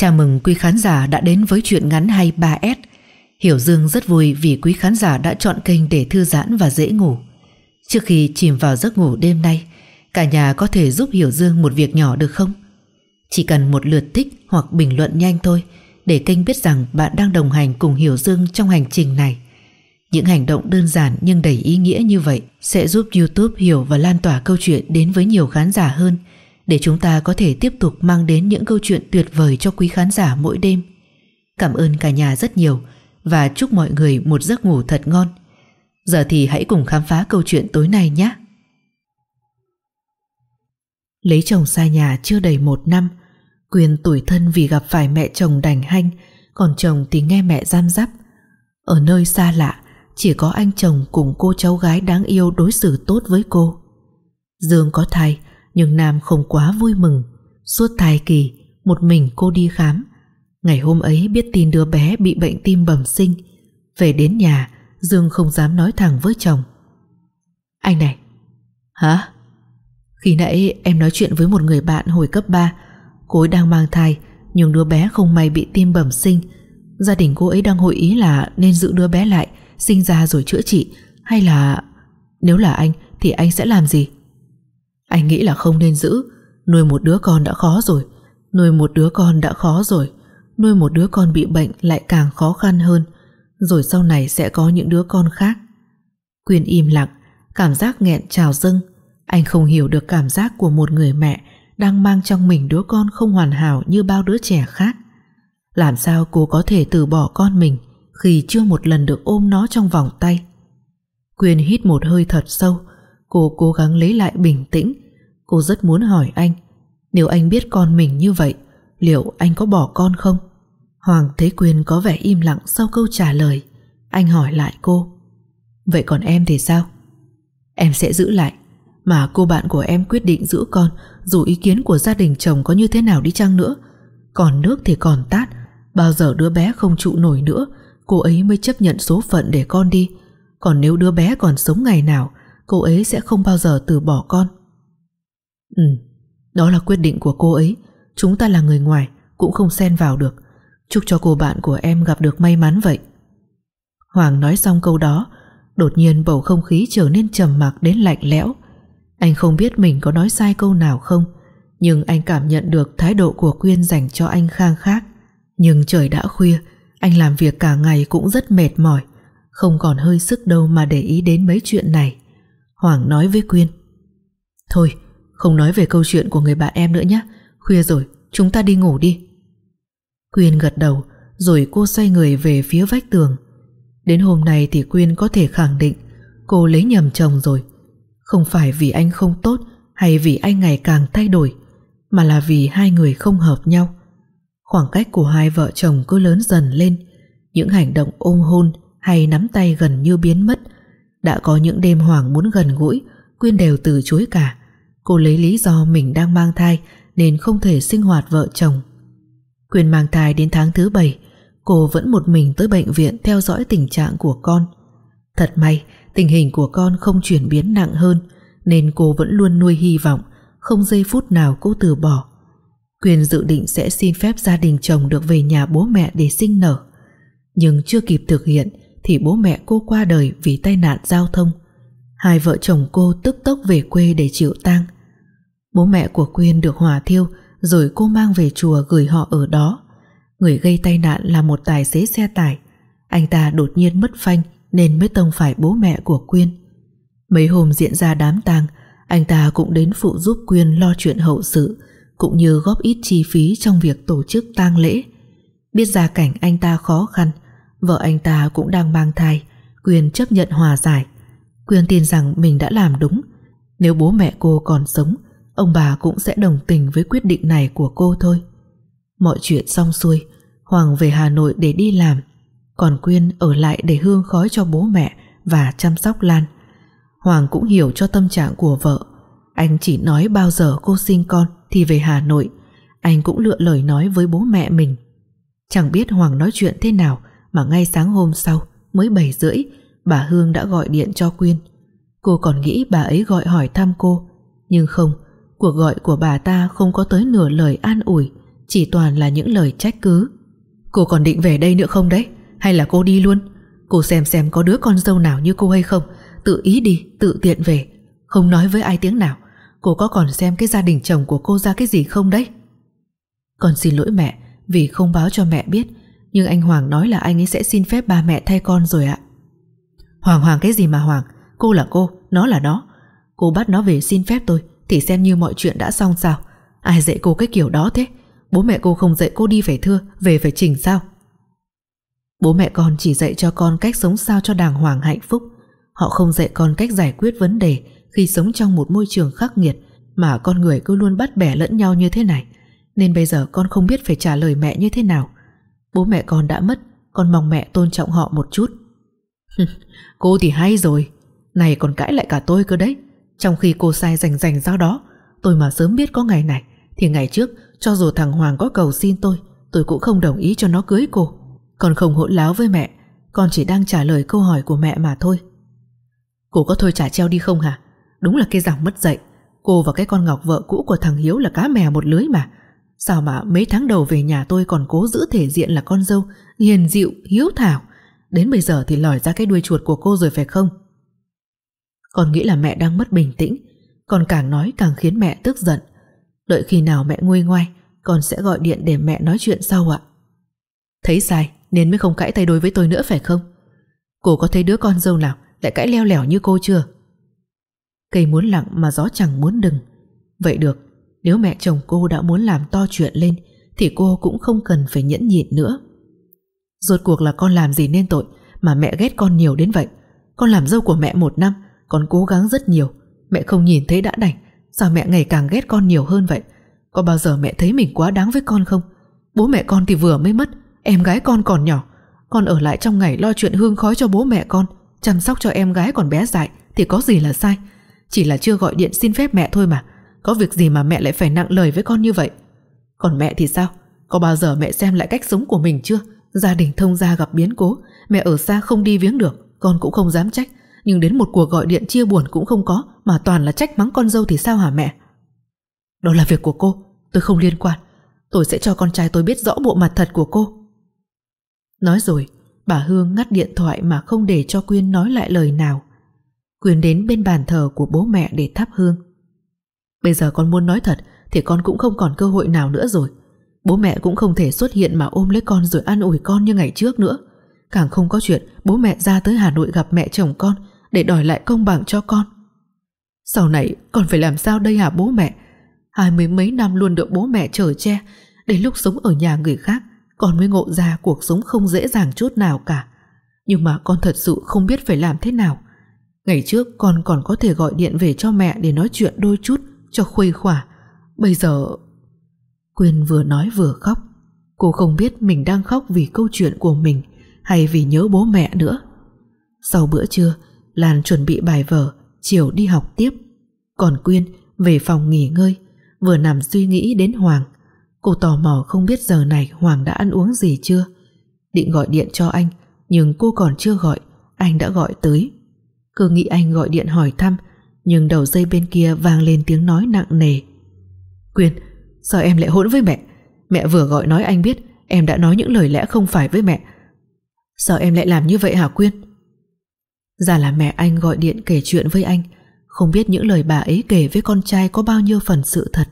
Chào mừng quý khán giả đã đến với chuyện ngắn hay 3S. Hiểu Dương rất vui vì quý khán giả đã chọn kênh để thư giãn và dễ ngủ. Trước khi chìm vào giấc ngủ đêm nay, cả nhà có thể giúp Hiểu Dương một việc nhỏ được không? Chỉ cần một lượt thích hoặc bình luận nhanh thôi để kênh biết rằng bạn đang đồng hành cùng Hiểu Dương trong hành trình này. Những hành động đơn giản nhưng đầy ý nghĩa như vậy sẽ giúp YouTube hiểu và lan tỏa câu chuyện đến với nhiều khán giả hơn – để chúng ta có thể tiếp tục mang đến những câu chuyện tuyệt vời cho quý khán giả mỗi đêm. Cảm ơn cả nhà rất nhiều và chúc mọi người một giấc ngủ thật ngon. Giờ thì hãy cùng khám phá câu chuyện tối nay nhé. Lấy chồng xa nhà chưa đầy một năm, Quyền tuổi thân vì gặp phải mẹ chồng đành hanh, còn chồng thì nghe mẹ giam giáp. Ở nơi xa lạ, chỉ có anh chồng cùng cô cháu gái đáng yêu đối xử tốt với cô. Dương có thai, nhưng Nam không quá vui mừng. Suốt thai kỳ, Một mình cô đi khám. Ngày hôm ấy biết tin đứa bé bị bệnh tim bẩm sinh. Về đến nhà, Dương không dám nói thẳng với chồng. Anh này. Hả? Khi nãy em nói chuyện với một người bạn hồi cấp 3 Cô ấy đang mang thai, Nhưng đứa bé không may bị tim bẩm sinh. Gia đình cô ấy đang hội ý là Nên giữ đứa bé lại, Sinh ra rồi chữa trị. Hay là, Nếu là anh thì anh sẽ làm gì? Anh nghĩ là không nên giữ. Nuôi một đứa con đã khó rồi. Nuôi một đứa con đã khó rồi. Nuôi một đứa con bị bệnh lại càng khó khăn hơn. Rồi sau này sẽ có những đứa con khác. Quyên im lặng, Cảm giác nghẹn trào dâng. Anh không hiểu được cảm giác của một người mẹ Đang mang trong mình đứa con không hoàn hảo Như bao đứa trẻ khác. Làm sao cô có thể từ bỏ con mình Khi chưa một lần được ôm nó trong vòng tay? Quyên hít một hơi thật sâu Cô cố gắng lấy lại bình tĩnh. Cô rất muốn hỏi anh, Nếu anh biết con mình như vậy, Liệu anh có bỏ con không? Hoàng Thế Quyên có vẻ im lặng Sau câu trả lời. Anh hỏi lại cô, Vậy còn em thì sao? Em sẽ giữ lại, Mà cô bạn của em quyết định giữ con, Dù ý kiến của gia đình chồng có như thế nào đi chăng nữa. Còn nước thì còn tát, Bao giờ đứa bé không trụ nổi nữa, Cô ấy mới chấp nhận số phận để con đi. Còn nếu đứa bé còn sống ngày nào Cô ấy sẽ không bao giờ từ bỏ con. Ừ Đó là quyết định của cô ấy. Chúng ta là người ngoài, Cũng không xen vào được. Chúc cho cô bạn của em gặp được may mắn vậy. Hoàng nói xong câu đó, Đột nhiên bầu không khí trở nên trầm mặc đến lạnh lẽo. Anh không biết mình có nói sai câu nào không, Nhưng anh cảm nhận được thái độ của Quyên dành cho anh khang khác. Nhưng trời đã khuya, Anh làm việc cả ngày cũng rất mệt mỏi, Không còn hơi sức đâu mà để ý đến mấy chuyện này. Hoàng nói với Quyên. Thôi, không nói về câu chuyện của người bạn em nữa nhé. Khuya rồi, chúng ta đi ngủ đi. Quyên gật đầu, Rồi cô xoay người về phía vách tường. Đến hôm nay thì Quyên có thể khẳng định, Cô lấy nhầm chồng rồi. Không phải vì anh không tốt, Hay vì anh ngày càng thay đổi, Mà là vì hai người không hợp nhau. Khoảng cách của hai vợ chồng cứ lớn dần lên. Những hành động ôm hôn Hay nắm tay gần như biến mất. Đã có những đêm Hoàng muốn gần gũi Quyên đều từ chối cả. Cô lấy lý do mình đang mang thai Nên không thể sinh hoạt vợ chồng. Quyên mang thai đến tháng thứ bảy, Cô vẫn một mình tới bệnh viện Theo dõi tình trạng của con. Thật may tình hình của con không chuyển biến nặng hơn Nên cô vẫn luôn nuôi hy vọng Không giây phút nào cô từ bỏ. Quyên dự định sẽ xin phép gia đình chồng Được về nhà bố mẹ để sinh nở. Nhưng chưa kịp thực hiện thì bố mẹ cô qua đời vì tai nạn giao thông Hai vợ chồng cô tức tốc về quê để chịu tang Bố mẹ của Quyên được hỏa thiêu rồi cô mang về chùa gửi họ ở đó. Người gây tai nạn là một tài xế xe tải. Anh ta đột nhiên mất phanh nên mới tông phải bố mẹ của Quyên. Mấy hôm diễn ra đám tang, anh ta cũng đến phụ giúp Quyên lo chuyện hậu sự, cũng như góp ít chi phí trong việc tổ chức tang lễ. Biết gia cảnh anh ta khó khăn, vợ anh ta cũng đang mang thai, Quyên chấp nhận hòa giải. Quyên tin rằng mình đã làm đúng, nếu bố mẹ cô còn sống ông bà cũng sẽ đồng tình với quyết định này của cô thôi. Mọi chuyện xong xuôi, Hoàng về Hà Nội để đi làm, còn Quyên ở lại để hương khói cho bố mẹ và chăm sóc Lan. Hoàng cũng hiểu cho tâm trạng của vợ, anh chỉ nói bao giờ cô sinh con thì về Hà Nội, anh cũng lựa lời nói với bố mẹ mình. Chẳng biết Hoàng nói chuyện thế nào mà ngay sáng hôm sau mới 7 rưỡi bà Hương đã gọi điện cho Quyên. Cô còn nghĩ bà ấy gọi hỏi thăm cô, nhưng không, Cuộc gọi của bà ta không có tới nửa lời an ủi Chỉ toàn là những lời trách cứ. Cô còn định về đây nữa không đấy? Hay là cô đi luôn? Cô xem xem có đứa con dâu nào như cô hay không. Tự ý đi, tự tiện về. Không nói với ai tiếng nào. Cô có còn xem cái gia đình chồng của cô ra cái gì không đấy? Con xin lỗi mẹ Vì không báo cho mẹ biết nhưng anh Hoàng nói là anh ấy sẽ xin phép ba mẹ thay con rồi ạ. Hoàng Hoàng cái gì mà Hoàng? Cô là cô, nó là nó. Cô bắt nó về xin phép tôi Thì xem như mọi chuyện đã xong sao. Ai dạy cô cái kiểu đó thế? Bố mẹ cô không dạy cô đi phải thưa Về phải chỉnh sao? Bố mẹ con chỉ dạy cho con cách sống sao cho đàng hoàng hạnh phúc. Họ không dạy con cách giải quyết vấn đề Khi sống trong một môi trường khắc nghiệt Mà con người cứ luôn bắt bẻ lẫn nhau như thế này. Nên bây giờ con không biết phải trả lời mẹ như thế nào. Bố mẹ con đã mất, Con mong mẹ tôn trọng họ một chút. Cô thì hay rồi. Này còn cãi lại cả tôi cơ đấy. Trong khi cô sai rành rành ra đó, Tôi mà sớm biết có ngày này, Thì ngày trước, cho dù thằng Hoàng có cầu xin tôi Tôi cũng không đồng ý cho nó cưới cô. Con không hỗn láo với mẹ, Con chỉ đang trả lời câu hỏi của mẹ mà thôi. Cô có thôi trả treo đi không hả? Đúng là cái giảng mất dạy. Cô và cái con Ngọc vợ cũ của thằng Hiếu là cá mè một lưới mà. Sao mà mấy tháng đầu về nhà tôi còn cố giữ thể diện là con dâu Hiền dịu, hiếu thảo. Đến bây giờ thì lòi ra cái đuôi chuột của cô rồi phải không? Con nghĩ là mẹ đang mất bình tĩnh Còn càng nói càng khiến mẹ tức giận. Đợi khi nào mẹ nguôi ngoai Con sẽ gọi điện để mẹ nói chuyện sau ạ. Thấy sai Nên mới không cãi tay đôi với tôi nữa phải không? Cô có thấy đứa con dâu nào Lại cãi leo lẻo như cô chưa? Cây muốn lặng mà gió chẳng muốn đừng. Vậy được nếu mẹ chồng cô đã muốn làm to chuyện lên, Thì cô cũng không cần phải nhẫn nhịn nữa. Rốt cuộc là con làm gì nên tội Mà mẹ ghét con nhiều đến vậy? Con làm dâu của mẹ một năm, Con cố gắng rất nhiều. Mẹ không nhìn thấy đã đành, Sao mẹ ngày càng ghét con nhiều hơn vậy? Có bao giờ mẹ thấy mình quá đáng với con không? Bố mẹ con thì vừa mới mất, Em gái con còn nhỏ. Con ở lại trong ngày lo chuyện hương khói cho bố mẹ con, Chăm sóc cho em gái còn bé dại Thì có gì là sai? Chỉ là chưa gọi điện xin phép mẹ thôi mà. Có việc gì mà mẹ lại phải nặng lời với con như vậy? Còn mẹ thì sao? Có bao giờ mẹ xem lại cách sống của mình chưa? Gia đình thông gia gặp biến cố, Mẹ ở xa không đi viếng được, Con cũng không dám trách. Nhưng đến một cuộc gọi điện chia buồn cũng không có, Mà toàn là trách mắng con dâu thì sao hả mẹ? Đó là việc của cô, Tôi không liên quan. Tôi sẽ cho con trai tôi biết rõ bộ mặt thật của cô. Nói rồi, Bà Hương ngắt điện thoại mà không để cho Quyên nói lại lời nào. Quyên đến bên bàn thờ của bố mẹ để thắp hương. Bây giờ con muốn nói thật, Thì con cũng không còn cơ hội nào nữa rồi. Bố mẹ cũng không thể xuất hiện mà ôm lấy con rồi an ủi con như ngày trước nữa. Càng không có chuyện, bố mẹ ra tới Hà Nội gặp mẹ chồng con, Để đòi lại công bằng cho con. Sau này, con phải làm sao đây hả bố mẹ? Hai mươi mấy năm luôn được bố mẹ chở che Đến lúc sống ở nhà người khác, Con mới ngộ ra cuộc sống không dễ dàng chút nào cả. Nhưng mà con thật sự không biết phải làm thế nào. Ngày trước, con còn có thể gọi điện về cho mẹ Để nói chuyện đôi chút cho khuây khỏa. Bây giờ, Quyên vừa nói vừa khóc. Cô không biết mình đang khóc vì câu chuyện của mình Hay vì nhớ bố mẹ nữa. Sau bữa trưa, Lan chuẩn bị bài vở, Chiều đi học tiếp. Còn Quyên về phòng nghỉ ngơi, Vừa nằm suy nghĩ đến Hoàng. Cô tò mò không biết giờ này Hoàng đã ăn uống gì chưa. Định gọi điện cho anh, Nhưng cô còn chưa gọi, Anh đã gọi tới. Cứ nghĩ anh gọi điện hỏi thăm nhưng đầu dây bên kia vang lên tiếng nói nặng nề. Quyên Sao em lại hỗn với mẹ? Mẹ vừa gọi nói anh biết, Em đã nói những lời lẽ không phải với mẹ. Sao em lại làm như vậy hả Quyên? Ra là mẹ anh gọi điện kể chuyện với anh. Không biết những lời bà ấy kể với con trai Có bao nhiêu phần sự thật,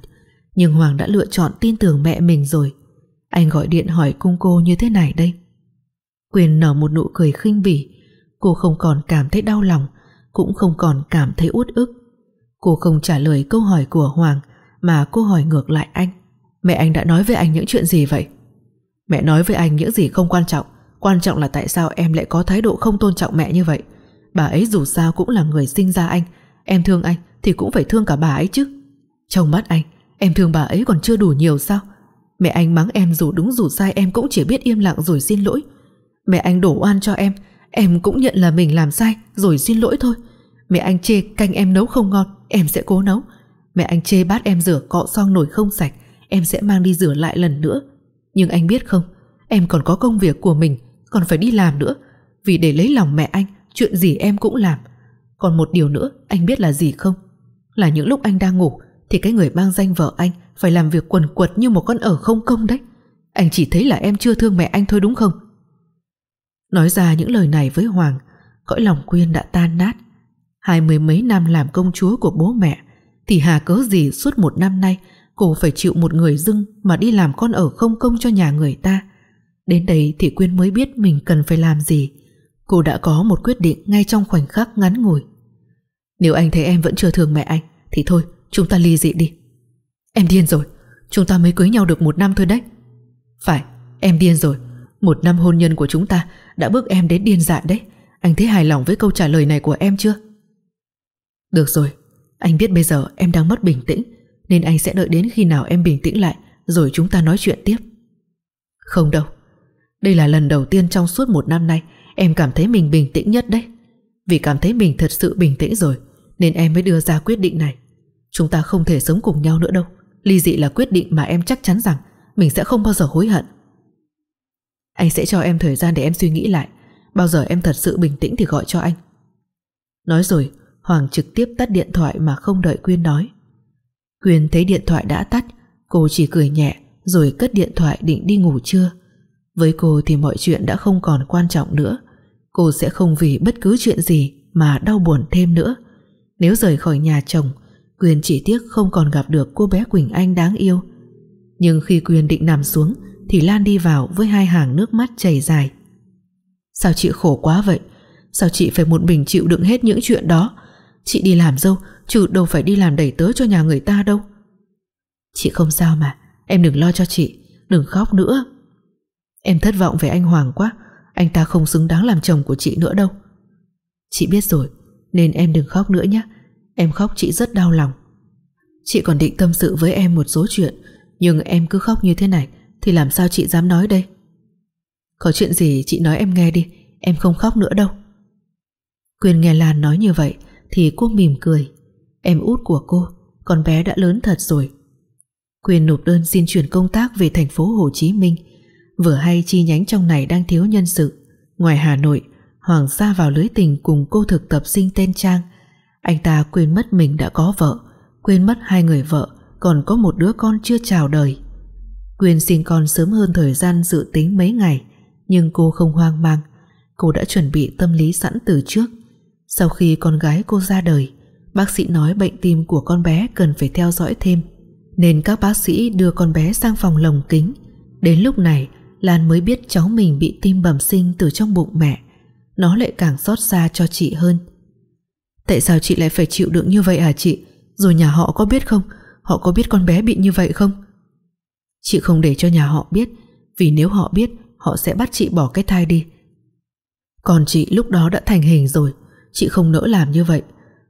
Nhưng Hoàng đã lựa chọn tin tưởng mẹ mình rồi. Anh gọi điện hỏi cung cô như thế này đây. Quyên nở một nụ cười khinh bỉ. Cô không còn cảm thấy đau lòng. Cũng không còn cảm thấy uất ức. Cô không trả lời câu hỏi của Hoàng, mà cô hỏi ngược lại anh. Mẹ anh đã nói với anh những chuyện gì vậy? Mẹ nói với anh những gì không quan trọng. Quan trọng là tại sao em lại có thái độ không tôn trọng mẹ như vậy? Bà ấy dù sao cũng là người sinh ra anh. Em thương anh thì cũng phải thương cả bà ấy chứ. Trong mắt anh, Em thương bà ấy còn chưa đủ nhiều sao? Mẹ anh mắng em dù đúng dù sai, Em cũng chỉ biết im lặng rồi xin lỗi. Mẹ anh đổ oan cho em Em cũng nhận là mình làm sai, rồi xin lỗi thôi. Mẹ anh chê canh em nấu không ngon, Em sẽ cố nấu. Mẹ anh chê bát em rửa cọ xong nồi không sạch, Em sẽ mang đi rửa lại lần nữa. Nhưng anh biết không, Em còn có công việc của mình, Còn phải đi làm nữa. Vì để lấy lòng mẹ anh, Chuyện gì em cũng làm. Còn một điều nữa, anh biết là gì không? Là những lúc anh đang ngủ, Thì cái người mang danh vợ anh Phải làm việc quần quật như một con ở không công đấy. Anh chỉ thấy là em chưa thương mẹ anh thôi đúng không? Nói ra những lời này với Hoàng, Cõi lòng Quyên đã tan nát. Hai mươi mấy năm làm công chúa của bố mẹ, Thì hà cớ gì suốt một năm nay Cô phải chịu một người dưng Mà đi làm con ở không công cho nhà người ta? Đến đây thì Quyên mới biết Mình cần phải làm gì. Cô đã có một quyết định ngay trong khoảnh khắc ngắn ngủi. Nếu anh thấy em vẫn chưa thương mẹ anh, Thì thôi, chúng ta ly dị đi. Em điên rồi, Chúng ta mới cưới nhau được một năm thôi đấy. Phải, em điên rồi. Một năm hôn nhân của chúng ta Đã bước em đến điên dại đấy. Anh thấy hài lòng với câu trả lời này của em chưa? Được rồi. Anh biết bây giờ em đang mất bình tĩnh, Nên anh sẽ đợi đến khi nào em bình tĩnh lại, Rồi chúng ta nói chuyện tiếp. Không đâu. Đây là lần đầu tiên trong suốt một năm nay Em cảm thấy mình bình tĩnh nhất đấy. Vì cảm thấy mình thật sự bình tĩnh rồi, Nên em mới đưa ra quyết định này. Chúng ta không thể sống cùng nhau nữa đâu. Ly dị là quyết định mà em chắc chắn rằng Mình sẽ không bao giờ hối hận. Anh sẽ cho em thời gian để em suy nghĩ lại. Bao giờ em thật sự bình tĩnh thì gọi cho anh. Nói rồi, Hoàng trực tiếp tắt điện thoại mà không đợi Quyên nói. Quyên thấy điện thoại đã tắt, Cô chỉ cười nhẹ Rồi cất điện thoại định đi ngủ trưa. Với cô thì mọi chuyện đã không còn quan trọng nữa. Cô sẽ không vì bất cứ chuyện gì Mà đau buồn thêm nữa. Nếu rời khỏi nhà chồng, Quyên chỉ tiếc không còn gặp được cô bé Quỳnh Anh đáng yêu. Nhưng khi Quyên định nằm xuống thì Lan đi vào với hai hàng nước mắt chảy dài. Sao chị khổ quá vậy? Sao chị phải một mình chịu đựng hết những chuyện đó? Chị đi làm dâu, Chứ đâu phải đi làm đẩy tớ cho nhà người ta đâu. Chị không sao mà, Em đừng lo cho chị, Đừng khóc nữa. Em thất vọng về anh Hoàng quá, Anh ta không xứng đáng làm chồng của chị nữa đâu. Chị biết rồi, Nên em đừng khóc nữa nhé. Em khóc chị rất đau lòng. Chị còn định tâm sự với em một số chuyện, Nhưng em cứ khóc như thế này thì làm sao chị dám nói đây? Có chuyện gì chị nói em nghe đi, Em không khóc nữa đâu. Quyên nghe Lan nói như vậy Thì cô mỉm cười. Em út của cô, Con bé đã lớn thật rồi. Quyên nộp đơn xin chuyển công tác về thành phố Hồ Chí Minh. Vừa hay chi nhánh trong này đang thiếu nhân sự. Ngoài Hà Nội, Hoàng ra vào lưới tình cùng cô thực tập sinh tên Trang. Anh ta quên mất mình đã có vợ, Quên mất hai người vợ, Còn có một đứa con chưa chào đời. Quyên sinh con sớm hơn thời gian dự tính mấy ngày, Nhưng cô không hoang mang. Cô đã chuẩn bị tâm lý sẵn từ trước. Sau khi con gái cô ra đời, Bác sĩ nói bệnh tim của con bé Cần phải theo dõi thêm, Nên các bác sĩ đưa con bé sang phòng lồng kính. Đến lúc này, Lan mới biết cháu mình bị tim bẩm sinh Từ trong bụng mẹ. Nó lại càng xót xa cho chị hơn. Tại sao chị lại phải chịu đựng như vậy hả chị? Rồi nhà họ có biết không, Họ có biết con bé bị như vậy không? Chị không để cho nhà họ biết, Vì nếu họ biết, Họ sẽ bắt chị bỏ cái thai đi. Còn chị lúc đó đã thành hình rồi, Chị không nỡ làm như vậy.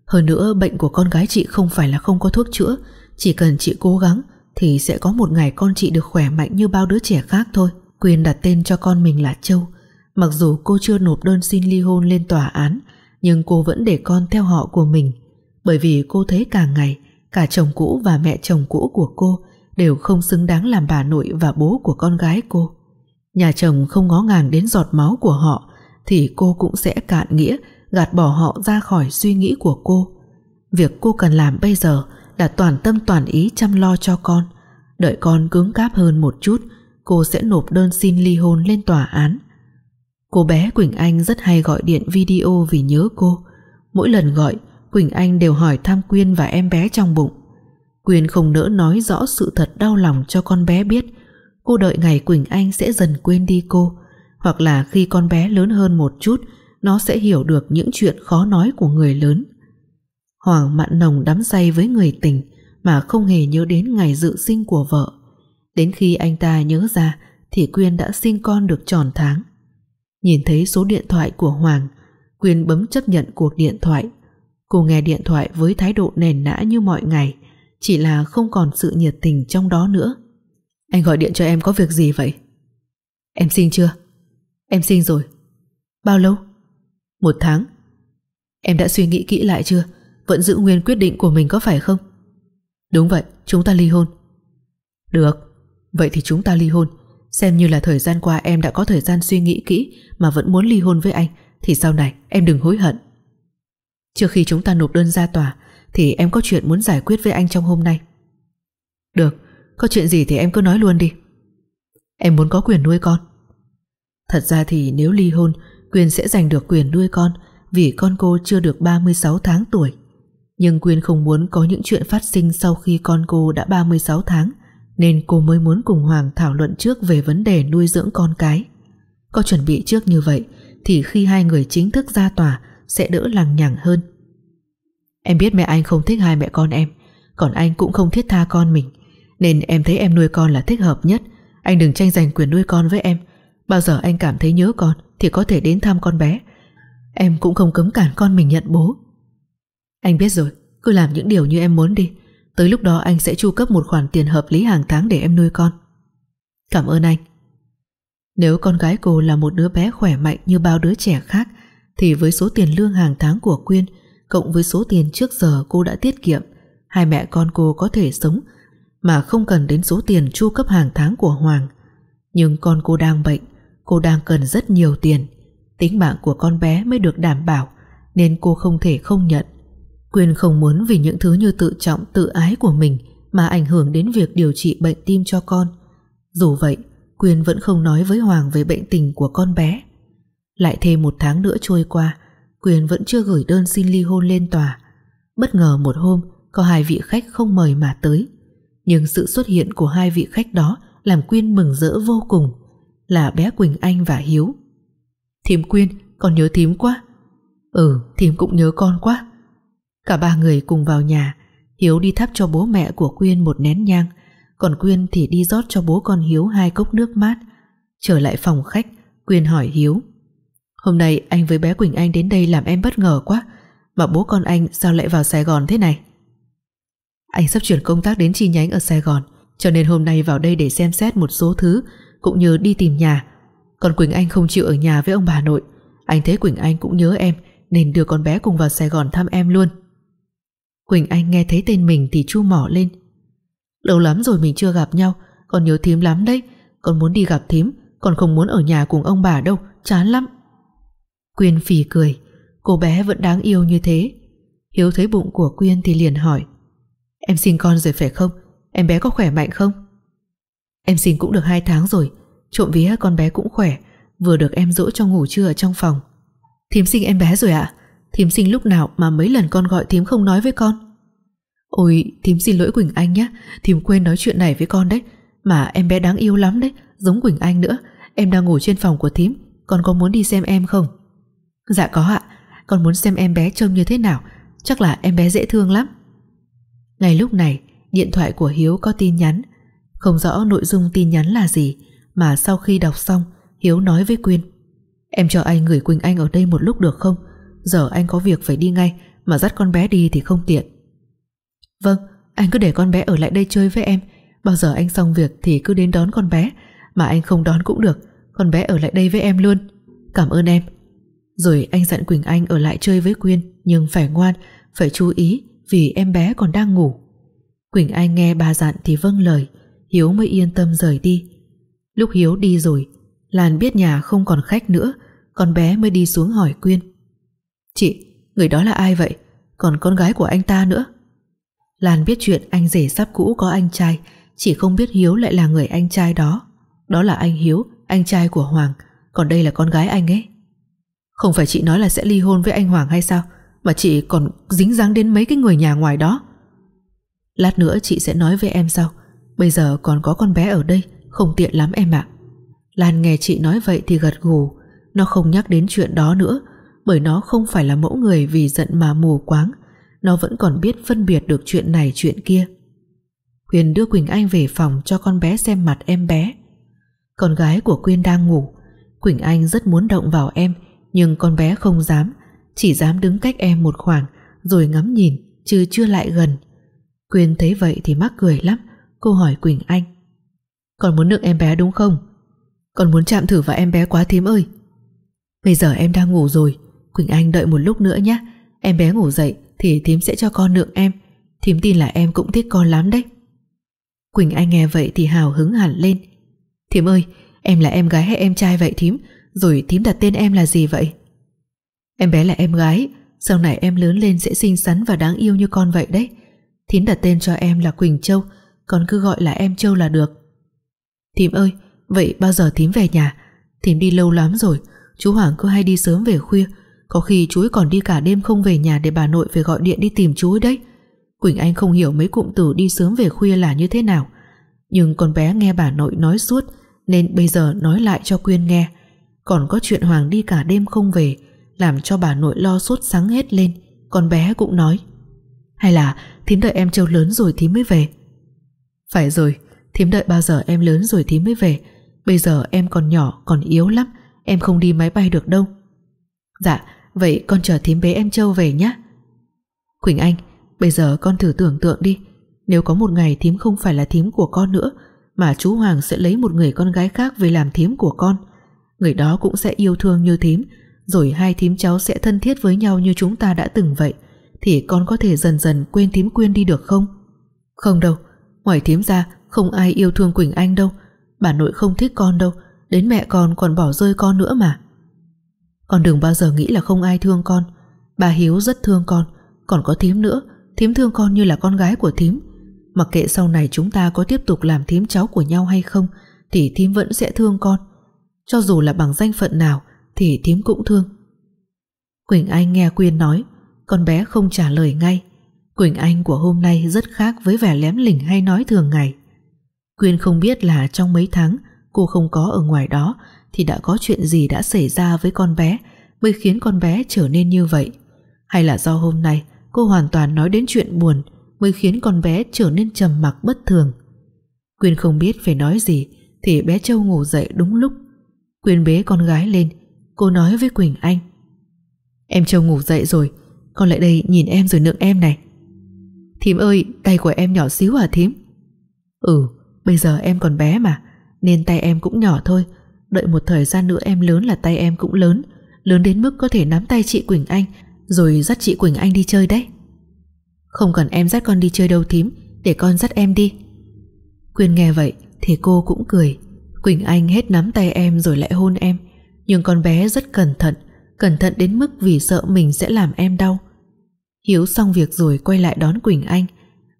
Hơn nữa, bệnh của con gái chị không phải là không có thuốc chữa, Chỉ cần chị cố gắng Thì sẽ có một ngày con chị được khỏe mạnh Như bao đứa trẻ khác thôi. Quyền đặt tên cho con mình là Châu. Mặc dù cô chưa nộp đơn xin ly hôn lên tòa án, nhưng cô vẫn để con theo họ của mình. Bởi vì cô thấy càng ngày, cả chồng cũ và mẹ chồng cũ của cô đều không xứng đáng làm bà nội và bố của con gái cô. Nhà chồng không ngó ngàng đến giọt máu của họ thì cô cũng sẽ cạn nghĩa gạt bỏ họ ra khỏi suy nghĩ của cô. Việc cô cần làm bây giờ là toàn tâm toàn ý chăm lo cho con. Đợi con cứng cáp hơn một chút, cô sẽ nộp đơn xin ly hôn lên tòa án. Cô bé Quỳnh Anh rất hay gọi điện video vì nhớ cô Mỗi lần gọi Quỳnh Anh đều hỏi thăm Quyên và em bé trong bụng Quyên không nỡ nói rõ sự thật đau lòng cho con bé biết. Cô đợi ngày Quỳnh Anh sẽ dần quên đi cô. Hoặc là khi con bé lớn hơn một chút, Nó sẽ hiểu được những chuyện khó nói của người lớn. Hoàng mặn nồng đắm say với người tình, Mà không hề nhớ đến ngày dự sinh của vợ. Đến khi anh ta nhớ ra, Thì Quyên đã sinh con được tròn tháng. Nhìn thấy số điện thoại của Hoàng, Quyên bấm chấp nhận cuộc điện thoại. Cô nghe điện thoại với thái độ nền nã như mọi ngày. Chỉ là không còn sự nhiệt tình trong đó nữa Anh gọi điện cho em có việc gì vậy? Em sinh chưa? Em sinh rồi Bao lâu? Một tháng Em đã suy nghĩ kỹ lại chưa? Vẫn giữ nguyên quyết định của mình có phải không? Đúng vậy, chúng ta ly hôn Được, vậy thì chúng ta ly hôn Xem như là thời gian qua em đã có thời gian suy nghĩ kỹ Mà vẫn muốn ly hôn với anh Thì sau này em đừng hối hận Trước khi chúng ta nộp đơn ra tòa thì em có chuyện muốn giải quyết với anh trong hôm nay. Được, Có chuyện gì thì em cứ nói luôn đi. Em muốn có quyền nuôi con. Thật ra thì nếu ly hôn Quyên sẽ giành được quyền nuôi con Vì con cô chưa được 36 tháng tuổi. Nhưng Quyên không muốn có những chuyện phát sinh Sau khi con cô đã 36 tháng, Nên cô mới muốn cùng Hoàng thảo luận trước Về vấn đề nuôi dưỡng con cái. Có chuẩn bị trước như vậy Thì khi hai người chính thức ra tòa Sẽ đỡ lằng nhằng hơn. Em biết mẹ anh không thích hai mẹ con em, Còn anh cũng không thiết tha con mình. Nên em thấy em nuôi con là thích hợp nhất. Anh đừng tranh giành quyền nuôi con với em. Bao giờ anh cảm thấy nhớ con Thì có thể đến thăm con bé. Em cũng không cấm cản con mình nhận bố. Anh biết rồi, Cứ làm những điều như em muốn đi. Tới lúc đó anh sẽ chu cấp một khoản tiền hợp lý hàng tháng Để em nuôi con. Cảm ơn anh. Nếu con gái cô là một đứa bé khỏe mạnh Như bao đứa trẻ khác, Thì với số tiền lương hàng tháng của Quyên Cộng với số tiền trước giờ cô đã tiết kiệm. Hai mẹ con cô có thể sống Mà không cần đến số tiền chu cấp hàng tháng của Hoàng. Nhưng con cô đang bệnh, Cô đang cần rất nhiều tiền. Tính mạng của con bé mới được đảm bảo, Nên cô không thể không nhận. Quyên không muốn vì những thứ như tự trọng, Tự ái của mình Mà ảnh hưởng đến việc điều trị bệnh tim cho con. Dù vậy, Quyên vẫn không nói với Hoàng về bệnh tình của con bé. Lại thêm một tháng nữa trôi qua Quyên vẫn chưa gửi đơn xin ly hôn lên tòa. Bất ngờ một hôm, Có hai vị khách không mời mà tới. Nhưng sự xuất hiện của hai vị khách đó Làm Quyên mừng rỡ vô cùng, Là bé Quỳnh Anh và Hiếu. Thím Quyên, Con nhớ thím quá. Ừ thím cũng nhớ con quá. Cả ba người cùng vào nhà, Hiếu đi thắp cho bố mẹ của Quyên một nén nhang, Còn Quyên thì đi rót cho bố con Hiếu hai cốc nước mát. Trở lại phòng khách, Quyên hỏi Hiếu Hôm nay anh với bé Quỳnh Anh đến đây làm em bất ngờ quá. Mà bố con anh sao lại vào Sài Gòn thế này? Anh sắp chuyển công tác đến chi nhánh ở Sài Gòn, Cho nên hôm nay vào đây để xem xét một số thứ, Cũng như đi tìm nhà. Còn Quỳnh Anh không chịu ở nhà với ông bà nội. Anh thấy Quỳnh Anh cũng nhớ em, Nên đưa con bé cùng vào Sài Gòn thăm em luôn. Quỳnh Anh nghe thấy tên mình thì chu mỏ lên. Lâu lắm rồi mình chưa gặp nhau, Còn nhớ thím lắm đấy. Con muốn đi gặp thím, Còn không muốn ở nhà cùng ông bà đâu, Chán lắm. Quyên phì cười. Cô bé vẫn đáng yêu như thế. Hiếu thấy bụng của Quyên thì liền hỏi. Em sinh con rồi phải không? Em bé có khỏe mạnh không? Em sinh cũng được 2 tháng rồi. Trộm vía con bé cũng khỏe. Vừa được em dỗ cho ngủ trưa ở trong phòng. Thím sinh em bé rồi ạ. À? Thím sinh lúc nào mà mấy lần con gọi thím không nói với con? Ôi, thím xin lỗi Quỳnh Anh nhé Thím quên nói chuyện này với con đấy. Mà em bé đáng yêu lắm đấy. Giống Quỳnh Anh nữa. Em đang ngủ trên phòng của thím. Con có muốn đi xem em không? Dạ có ạ. Con muốn xem em bé trông như thế nào. Chắc là em bé dễ thương lắm. Ngay lúc này, Điện thoại của Hiếu có tin nhắn. Không rõ nội dung tin nhắn là gì, Mà sau khi đọc xong, Hiếu nói với Quyên. Em cho anh gửi Quỳnh Anh ở đây một lúc được không? Giờ anh có việc phải đi ngay, Mà dắt con bé đi thì không tiện. Vâng anh cứ để con bé ở lại đây chơi với em. Bao giờ anh xong việc thì cứ đến đón con bé, Mà anh không đón cũng được. Con bé ở lại đây với em luôn. Cảm ơn em rồi anh dặn Quỳnh Anh ở lại chơi với Quyên Nhưng phải ngoan, phải chú ý Vì em bé còn đang ngủ. Quỳnh Anh nghe bà dặn thì vâng lời Hiếu mới yên tâm rời đi. Lúc Hiếu đi rồi Lan biết nhà không còn khách nữa Con bé mới đi xuống hỏi Quyên. Chị, người đó là ai vậy? Còn con gái của anh ta nữa? Lan biết chuyện anh rể sắp cũ có anh trai Chỉ không biết Hiếu lại là người anh trai đó. Đó là anh Hiếu Anh trai của Hoàng Còn đây là con gái anh ấy không phải chị nói là sẽ ly hôn với anh Hoàng hay sao? Mà chị còn dính dáng đến mấy cái người nhà ngoài đó. Lát nữa chị sẽ nói với em sau. Bây giờ còn có con bé ở đây, Không tiện lắm em ạ. Lan nghe chị nói vậy thì gật gù. Nó không nhắc đến chuyện đó nữa, Bởi nó không phải là mẫu người vì giận mà mù quáng. Nó vẫn còn biết phân biệt được chuyện này, chuyện kia. Quyên đưa Quỳnh Anh về phòng cho con bé xem mặt em bé. Con gái của Quyên đang ngủ. Quỳnh Anh rất muốn động vào em nhưng con bé không dám, Chỉ dám đứng cách em một khoảng, Rồi ngắm nhìn, chứ chưa lại gần. Quyên thấy vậy thì mắc cười lắm, Cô hỏi Quỳnh Anh. Con muốn nựng em bé đúng không? Con muốn chạm thử vào em bé quá thím ơi. Bây giờ em đang ngủ rồi, Quỳnh Anh đợi một lúc nữa nhé. Em bé ngủ dậy thì thím sẽ cho con nựng em. Thím tin là em cũng thích con lắm đấy. Quỳnh Anh nghe vậy thì hào hứng hẳn lên. Thím ơi, Em là em gái hay em trai vậy thím? Rồi thím đặt tên em là gì vậy? Em bé là em gái, Sau này em lớn lên sẽ xinh xắn và đáng yêu như con vậy đấy. Thím đặt tên cho em là Quỳnh Châu Con cứ gọi là em Châu là được. Thím ơi, Vậy bao giờ thím về nhà? Thím đi lâu lắm rồi, Chú Hoàng cứ hay đi sớm về khuya. Có khi chú ấy còn đi cả đêm không về nhà Để bà nội phải gọi điện đi tìm chú ấy đấy. Quỳnh Anh không hiểu mấy cụm từ đi sớm về khuya là như thế nào. Nhưng con bé nghe bà nội nói suốt, Nên bây giờ nói lại cho Quyên nghe. Còn có chuyện Hoàng đi cả đêm không về, Làm cho bà nội lo sốt sáng hết lên. Con bé cũng nói, Hay là thím đợi em Châu lớn rồi thím mới về. Phải rồi, Thím đợi bao giờ em lớn rồi thím mới về. Bây giờ em còn nhỏ, còn yếu lắm, Em không đi máy bay được đâu. Dạ vậy con chờ thím bế em Châu về nhé Quỳnh Anh, Bây giờ con thử tưởng tượng đi. Nếu có một ngày thím không phải là thím của con nữa, Mà chú Hoàng sẽ lấy một người con gái khác Về làm thím của con Người đó cũng sẽ yêu thương như thím. Rồi hai thím cháu sẽ thân thiết với nhau Như chúng ta đã từng vậy. Thì con có thể dần dần quên thím quyên đi được không? Không đâu. Ngoài thím ra, không ai yêu thương Quỳnh Anh đâu. Bà nội không thích con đâu. Đến mẹ con còn bỏ rơi con nữa mà. Con đừng bao giờ nghĩ là không ai thương con. Bà Hiếu rất thương con. Còn có thím nữa. Thím thương con như là con gái của thím. Mặc kệ sau này chúng ta có tiếp tục làm thím cháu của nhau hay không, Thì thím vẫn sẽ thương con. Cho dù là bằng danh phận nào Thì thím cũng thương Quỳnh Anh nghe Quyên nói, Con bé không trả lời ngay Quỳnh Anh của hôm nay rất khác với vẻ lém lỉnh hay nói thường ngày Quyên không biết là trong mấy tháng cô không có ở ngoài đó thì đã có chuyện gì đã xảy ra với con bé mới khiến con bé trở nên như vậy. Hay là do hôm nay cô hoàn toàn nói đến chuyện buồn mới khiến con bé trở nên trầm mặc bất thường. Quyên không biết phải nói gì thì bé Châu ngủ dậy đúng lúc. Quyên bế con gái lên, cô nói với Quỳnh Anh. Em Châu ngủ dậy rồi, con lại đây nhìn em rồi nượng em này. Thím ơi, tay của em nhỏ xíu à thím? Ừ, Bây giờ em còn bé mà. Nên tay em cũng nhỏ thôi. Đợi một thời gian nữa em lớn là tay em cũng lớn. Lớn đến mức có thể nắm tay chị Quỳnh Anh Rồi dắt chị Quỳnh Anh đi chơi đấy. Không cần em dắt con đi chơi đâu thím. Để con dắt em đi. Quyên nghe vậy thì cô cũng cười. Quỳnh Anh hết nắm tay em rồi lại hôn em. Nhưng con bé rất cẩn thận Cẩn thận đến mức vì sợ mình sẽ làm em đau. Hiếu xong việc rồi quay lại đón Quỳnh Anh.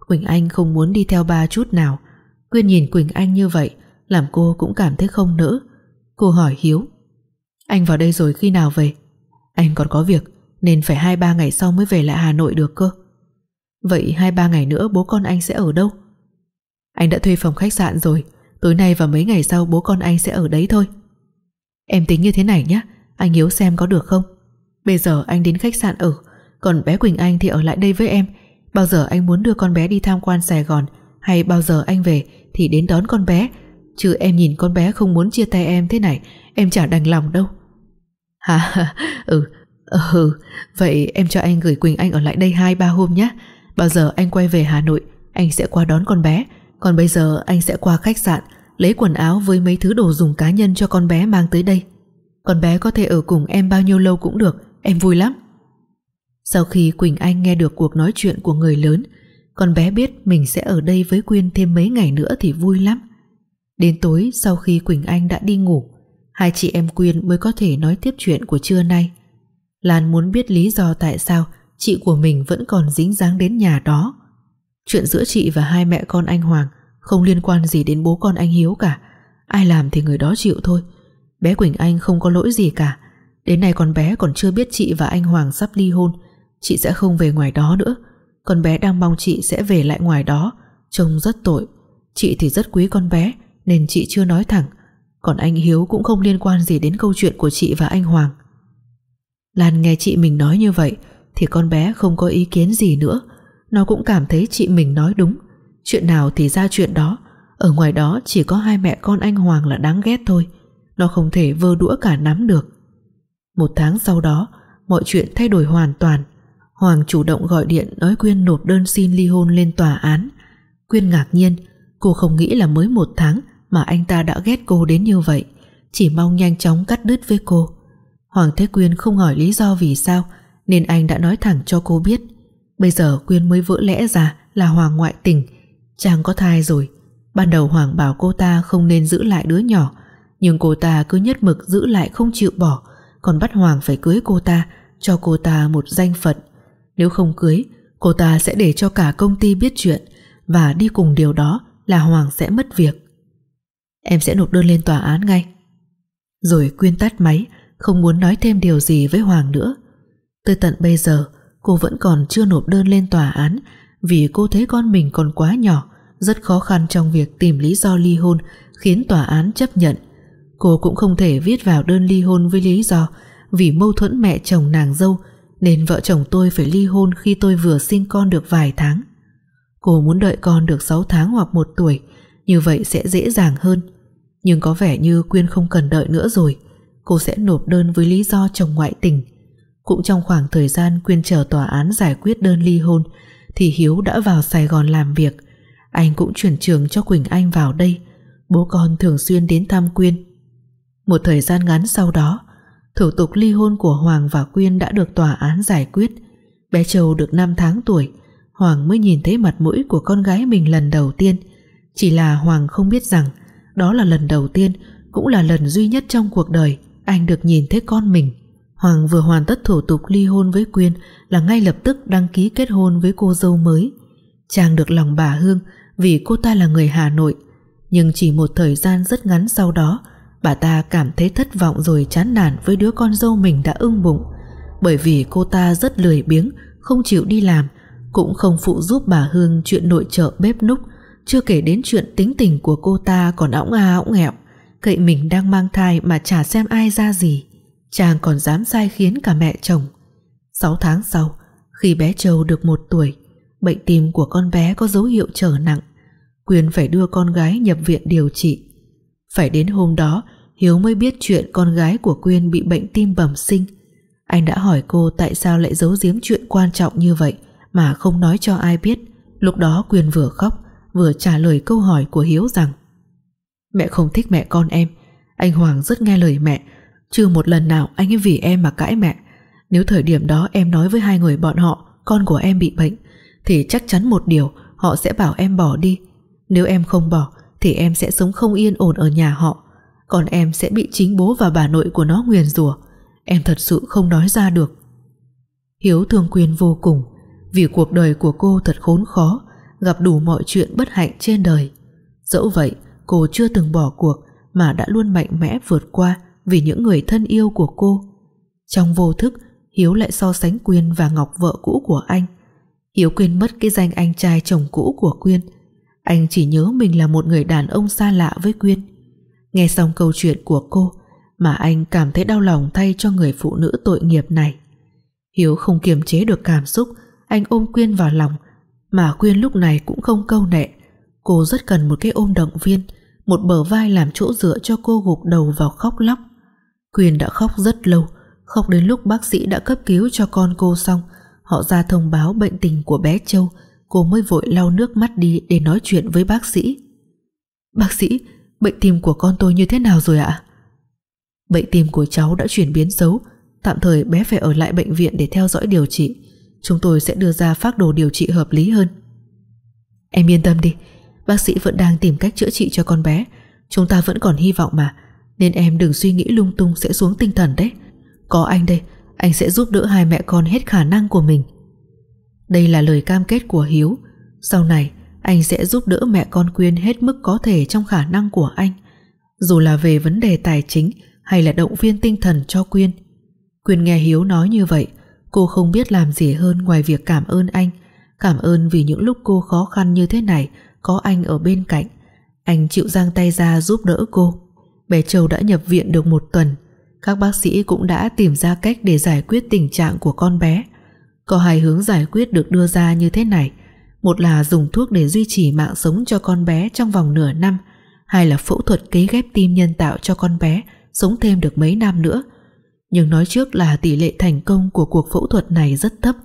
Quỳnh Anh không muốn đi theo ba chút nào. Quyên nhìn Quỳnh Anh như vậy, Làm cô cũng cảm thấy không nỡ. Cô hỏi Hiếu, Anh vào đây rồi khi nào về? Anh còn có việc, Nên phải hai ba ngày sau mới về lại Hà Nội được cơ. Vậy hai ba ngày nữa bố con anh sẽ ở đâu? Anh đã thuê phòng khách sạn rồi Tối nay và mấy ngày sau bố con anh sẽ ở đấy thôi. Em tính như thế này nhé, Anh Hiếu xem có được không? Bây giờ anh đến khách sạn ở, Còn bé Quỳnh Anh thì ở lại đây với em. Bao giờ anh muốn đưa con bé đi tham quan Sài Gòn Hay bao giờ anh về thì đến đón con bé. Chứ em nhìn con bé không muốn chia tay em thế này, Em chả đành lòng đâu. Hả ừ ờ, Ừ. Vậy em cho anh gửi Quỳnh Anh ở lại đây hai ba hôm nhé. Bao giờ anh quay về Hà Nội, Anh sẽ qua đón con bé. Còn bây giờ anh sẽ qua khách sạn Lấy quần áo với mấy thứ đồ dùng cá nhân cho con bé mang tới đây Con bé có thể ở cùng em bao nhiêu lâu cũng được Em vui lắm Sau khi Quỳnh Anh nghe được cuộc nói chuyện của người lớn con bé biết mình sẽ ở đây với Quyên thêm mấy ngày nữa thì vui lắm. Đến tối sau khi Quỳnh Anh đã đi ngủ, hai chị em Quyên mới có thể nói tiếp chuyện của trưa nay. Lan muốn biết lý do tại sao chị của mình vẫn còn dính dáng đến nhà đó. Chuyện giữa chị và hai mẹ con anh Hoàng không liên quan gì đến bố con anh Hiếu cả. Ai làm thì người đó chịu thôi. Bé Quỳnh Anh không có lỗi gì cả. Đến nay con bé còn chưa biết chị và anh Hoàng sắp ly hôn. Chị sẽ không về ngoài đó nữa. Con bé đang mong chị sẽ về lại ngoài đó Trông rất tội Chị thì rất quý con bé, Nên chị chưa nói thẳng Còn anh Hiếu cũng không liên quan gì đến câu chuyện của chị và anh Hoàng Lan nghe chị mình nói như vậy Thì con bé không có ý kiến gì nữa nó cũng cảm thấy chị mình nói đúng Chuyện nào thì ra chuyện đó Ở ngoài đó chỉ có hai mẹ con anh Hoàng là đáng ghét thôi Nó không thể vơ đũa cả nắm được Một tháng sau đó Mọi chuyện thay đổi hoàn toàn Hoàng chủ động gọi điện nói Quyên nộp đơn xin ly hôn lên tòa án. Quyên ngạc nhiên, cô không nghĩ là mới một tháng mà anh ta đã ghét cô đến như vậy, chỉ mong nhanh chóng cắt đứt với cô. Hoàng Thế Quyên không hỏi lý do vì sao, nên anh đã nói thẳng cho cô biết. Bây giờ Quyên mới vỡ lẽ ra là Hoàng ngoại tình, chàng có thai rồi. Ban đầu Hoàng bảo cô ta không nên giữ lại đứa nhỏ, nhưng cô ta cứ nhất mực giữ lại không chịu bỏ, còn bắt Hoàng phải cưới cô ta, cho cô ta một danh phận. Nếu không cưới Cô ta sẽ để cho cả công ty biết chuyện. Và đi cùng điều đó là Hoàng sẽ mất việc. Em sẽ nộp đơn lên tòa án ngay. Rồi Quyên tắt máy Không muốn nói thêm điều gì với Hoàng nữa. Tới tận bây giờ Cô vẫn còn chưa nộp đơn lên tòa án, Vì cô thấy con mình còn quá nhỏ, Rất khó khăn trong việc tìm lý do ly hôn, Khiến tòa án chấp nhận. Cô cũng không thể viết vào đơn ly hôn với lý do, Vì mâu thuẫn mẹ chồng nàng dâu, Nên vợ chồng tôi phải ly hôn Khi tôi vừa sinh con được vài tháng. Cô muốn đợi con được 6 tháng hoặc 1 tuổi, Như vậy sẽ dễ dàng hơn. Nhưng có vẻ như Quyên không cần đợi nữa rồi, Cô sẽ nộp đơn với lý do chồng ngoại tình. Cũng trong khoảng thời gian Quyên chờ tòa án giải quyết đơn ly hôn, Thì Hiếu đã vào Sài Gòn làm việc. Anh cũng chuyển trường cho Quỳnh Anh vào đây. Bố con thường xuyên đến thăm Quyên. Một thời gian ngắn sau đó, Thủ tục ly hôn của Hoàng và Quyên đã được tòa án giải quyết. Bé Châu được 5 tháng tuổi, Hoàng mới nhìn thấy mặt mũi của con gái mình lần đầu tiên. Chỉ là Hoàng không biết rằng, Đó là lần đầu tiên, Cũng là lần duy nhất trong cuộc đời Anh được nhìn thấy con mình. Hoàng vừa hoàn tất thủ tục ly hôn với Quyên Là ngay lập tức đăng ký kết hôn với cô dâu mới. Chàng được lòng bà Hương Vì cô ta là người Hà Nội, Nhưng chỉ một thời gian rất ngắn sau đó, Bà ta cảm thấy thất vọng rồi chán nản Với đứa con dâu mình đã ưng bụng. Bởi vì cô ta rất lười biếng, Không chịu đi làm, cũng không phụ giúp bà Hương chuyện nội trợ bếp núc. Chưa kể đến chuyện tính tình của cô ta còn õng a õng nghẹo cậy mình đang mang thai mà chả xem ai ra gì chàng còn dám sai khiến cả mẹ chồng. 6 tháng sau, khi bé Châu được một tuổi, bệnh tim của con bé có dấu hiệu trở nặng, Quyền phải đưa con gái nhập viện điều trị. Phải đến hôm đó, Hiếu mới biết chuyện con gái của Quyên bị bệnh tim bẩm sinh. Anh đã hỏi cô tại sao lại giấu giếm chuyện quan trọng như vậy mà không nói cho ai biết. Lúc đó quyên vừa khóc, vừa trả lời câu hỏi của Hiếu rằng, mẹ không thích mẹ con em, anh Hoàng rất nghe lời mẹ chưa một lần nào anh ấy vì em mà cãi mẹ. Nếu thời điểm đó em nói với hai người bọn họ, con của em bị bệnh, thì chắc chắn một điều, họ sẽ bảo em bỏ đi. Nếu em không bỏ, thì em sẽ sống không yên ổn ở nhà họ. Còn em sẽ bị chính bố và bà nội của nó nguyền rủa. Em thật sự không nói ra được. Hiếu thương Quyên vô cùng. Vì cuộc đời của cô thật khốn khó, Gặp đủ mọi chuyện bất hạnh trên đời. Dẫu vậy, cô chưa từng bỏ cuộc Mà đã luôn mạnh mẽ vượt qua. Vì những người thân yêu của cô. Trong vô thức, Hiếu lại so sánh Quyên và Ngọc vợ cũ của anh. Hiếu quên mất cái danh anh trai chồng cũ của Quyên. Anh chỉ nhớ mình là một người đàn ông xa lạ với Quyên. Nghe xong câu chuyện của cô, Mà anh cảm thấy đau lòng thay cho người phụ nữ tội nghiệp này. Hiếu không kiềm chế được cảm xúc, anh ôm Quyên vào lòng, Mà Quyên lúc này cũng không câu nệ. Cô rất cần một cái ôm động viên, Một bờ vai làm chỗ dựa cho cô gục đầu vào khóc lóc. Quyền đã khóc rất lâu. Khóc đến lúc bác sĩ đã cấp cứu cho con cô xong Họ ra thông báo bệnh tình của bé Châu. Cô mới vội lau nước mắt đi Để nói chuyện với bác sĩ. Bác sĩ, bệnh tim của con tôi như thế nào rồi ạ? Bệnh tim của cháu đã chuyển biến xấu. Tạm thời bé phải ở lại bệnh viện để theo dõi điều trị. Chúng tôi sẽ đưa ra phác đồ điều trị hợp lý hơn. Em yên tâm đi. Bác sĩ vẫn đang tìm cách chữa trị cho con bé. Chúng ta vẫn còn hy vọng mà. Nên em đừng suy nghĩ lung tung sẽ xuống tinh thần đấy. Có anh đây, Anh sẽ giúp đỡ hai mẹ con hết khả năng của mình. Đây là lời cam kết của Hiếu. Sau này, Anh sẽ giúp đỡ mẹ con Quyên hết mức có thể Trong khả năng của anh. Dù là về vấn đề tài chính Hay là động viên tinh thần cho Quyên. Quyên nghe Hiếu nói như vậy, Cô không biết làm gì hơn ngoài việc cảm ơn anh. Cảm ơn vì những lúc cô khó khăn như thế này Có anh ở bên cạnh. Anh chịu giang tay ra giúp đỡ cô. Bé Châu đã nhập viện được một tuần. Các bác sĩ cũng đã tìm ra cách Để giải quyết tình trạng của con bé. Có hai hướng giải quyết được đưa ra như thế này. Một là dùng thuốc để duy trì mạng sống cho con bé trong vòng nửa năm. Hai là phẫu thuật cấy ghép tim nhân tạo cho con bé, Sống thêm được mấy năm nữa. Nhưng nói trước là tỷ lệ thành công của cuộc phẫu thuật này rất thấp.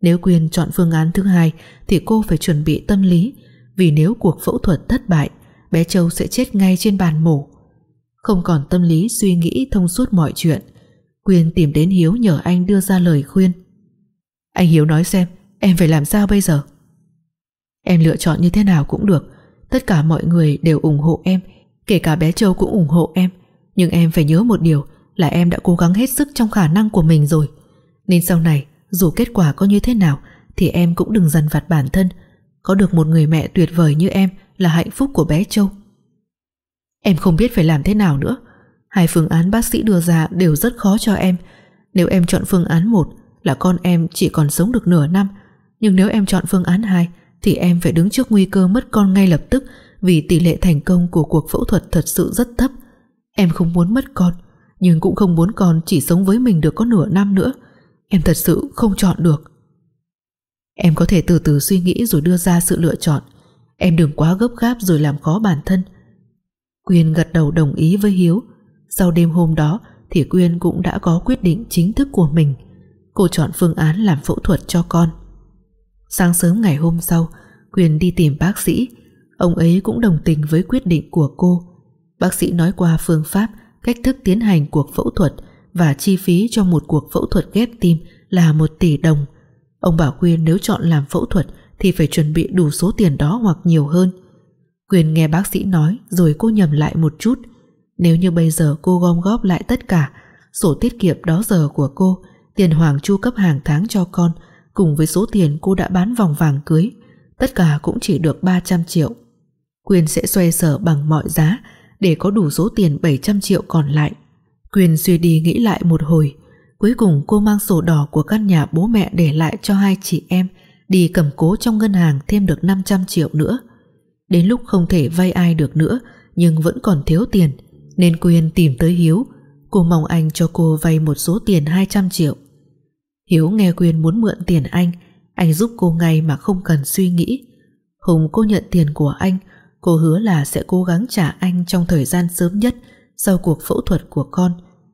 Nếu Quyên chọn phương án thứ hai Thì cô phải chuẩn bị tâm lý, Vì nếu cuộc phẫu thuật thất bại, Bé Châu sẽ chết ngay trên bàn mổ. Không còn tâm lý suy nghĩ thông suốt mọi chuyện. Quyên tìm đến Hiếu nhờ anh đưa ra lời khuyên. Anh Hiếu nói xem, Em phải làm sao bây giờ? Em lựa chọn như thế nào cũng được. Tất cả mọi người đều ủng hộ em, Kể cả bé Châu cũng ủng hộ em. Nhưng em phải nhớ một điều, là em đã cố gắng hết sức trong khả năng của mình rồi. Nên sau này, Dù kết quả có như thế nào, Thì em cũng đừng dằn vặt bản thân. Có được một người mẹ tuyệt vời như em là hạnh phúc của bé Châu. Em không biết phải làm thế nào nữa. Hai phương án bác sĩ đưa ra đều rất khó cho em. Nếu em chọn phương án 1 Là con em chỉ còn sống được nửa năm. Nhưng nếu em chọn phương án 2 Thì em phải đứng trước nguy cơ mất con ngay lập tức Vì tỷ lệ thành công của cuộc phẫu thuật thật sự rất thấp. Em không muốn mất con, Nhưng cũng không muốn con chỉ sống với mình được có nửa năm nữa. Em thật sự không chọn được. Em có thể từ từ suy nghĩ rồi đưa ra sự lựa chọn. Em đừng quá gấp gáp rồi làm khó bản thân. Quyên gật đầu đồng ý với Hiếu. Sau đêm hôm đó Thì Quyên cũng đã có quyết định chính thức của mình. Cô chọn phương án làm phẫu thuật cho con. Sáng sớm ngày hôm sau, Quyên đi tìm bác sĩ. Ông ấy cũng đồng tình với quyết định của cô. Bác sĩ nói qua phương pháp, Cách thức tiến hành cuộc phẫu thuật Và chi phí cho một cuộc phẫu thuật ghép tim Là một tỷ đồng. Ông bảo Quyên nếu chọn làm phẫu thuật Thì phải chuẩn bị đủ số tiền đó hoặc nhiều hơn. Quyền nghe bác sĩ nói, Rồi cô nhầm lại một chút. Nếu như bây giờ cô gom góp lại tất cả, Sổ tiết kiệm đó giờ của cô, Tiền Hoàng chu cấp hàng tháng cho con, Cùng với số tiền cô đã bán vòng vàng cưới, Tất cả cũng chỉ được 300 triệu. Quyền sẽ xoay sở bằng mọi giá, Để có đủ số tiền 700 triệu còn lại. Quyền suy đi nghĩ lại một hồi, Cuối cùng cô mang sổ đỏ của căn nhà bố mẹ để lại cho hai chị em, Đi cầm cố trong ngân hàng thêm được 500 triệu nữa. Đến lúc không thể vay ai được nữa, Nhưng vẫn còn thiếu tiền, Nên Quyên tìm tới Hiếu. Cô mong anh cho cô vay một số tiền 200 triệu. Hiếu nghe Quyên muốn mượn tiền anh Anh giúp cô ngay mà không cần suy nghĩ. Hùng cô nhận tiền của anh, Cô hứa là sẽ cố gắng trả anh Trong thời gian sớm nhất Sau cuộc phẫu thuật của con,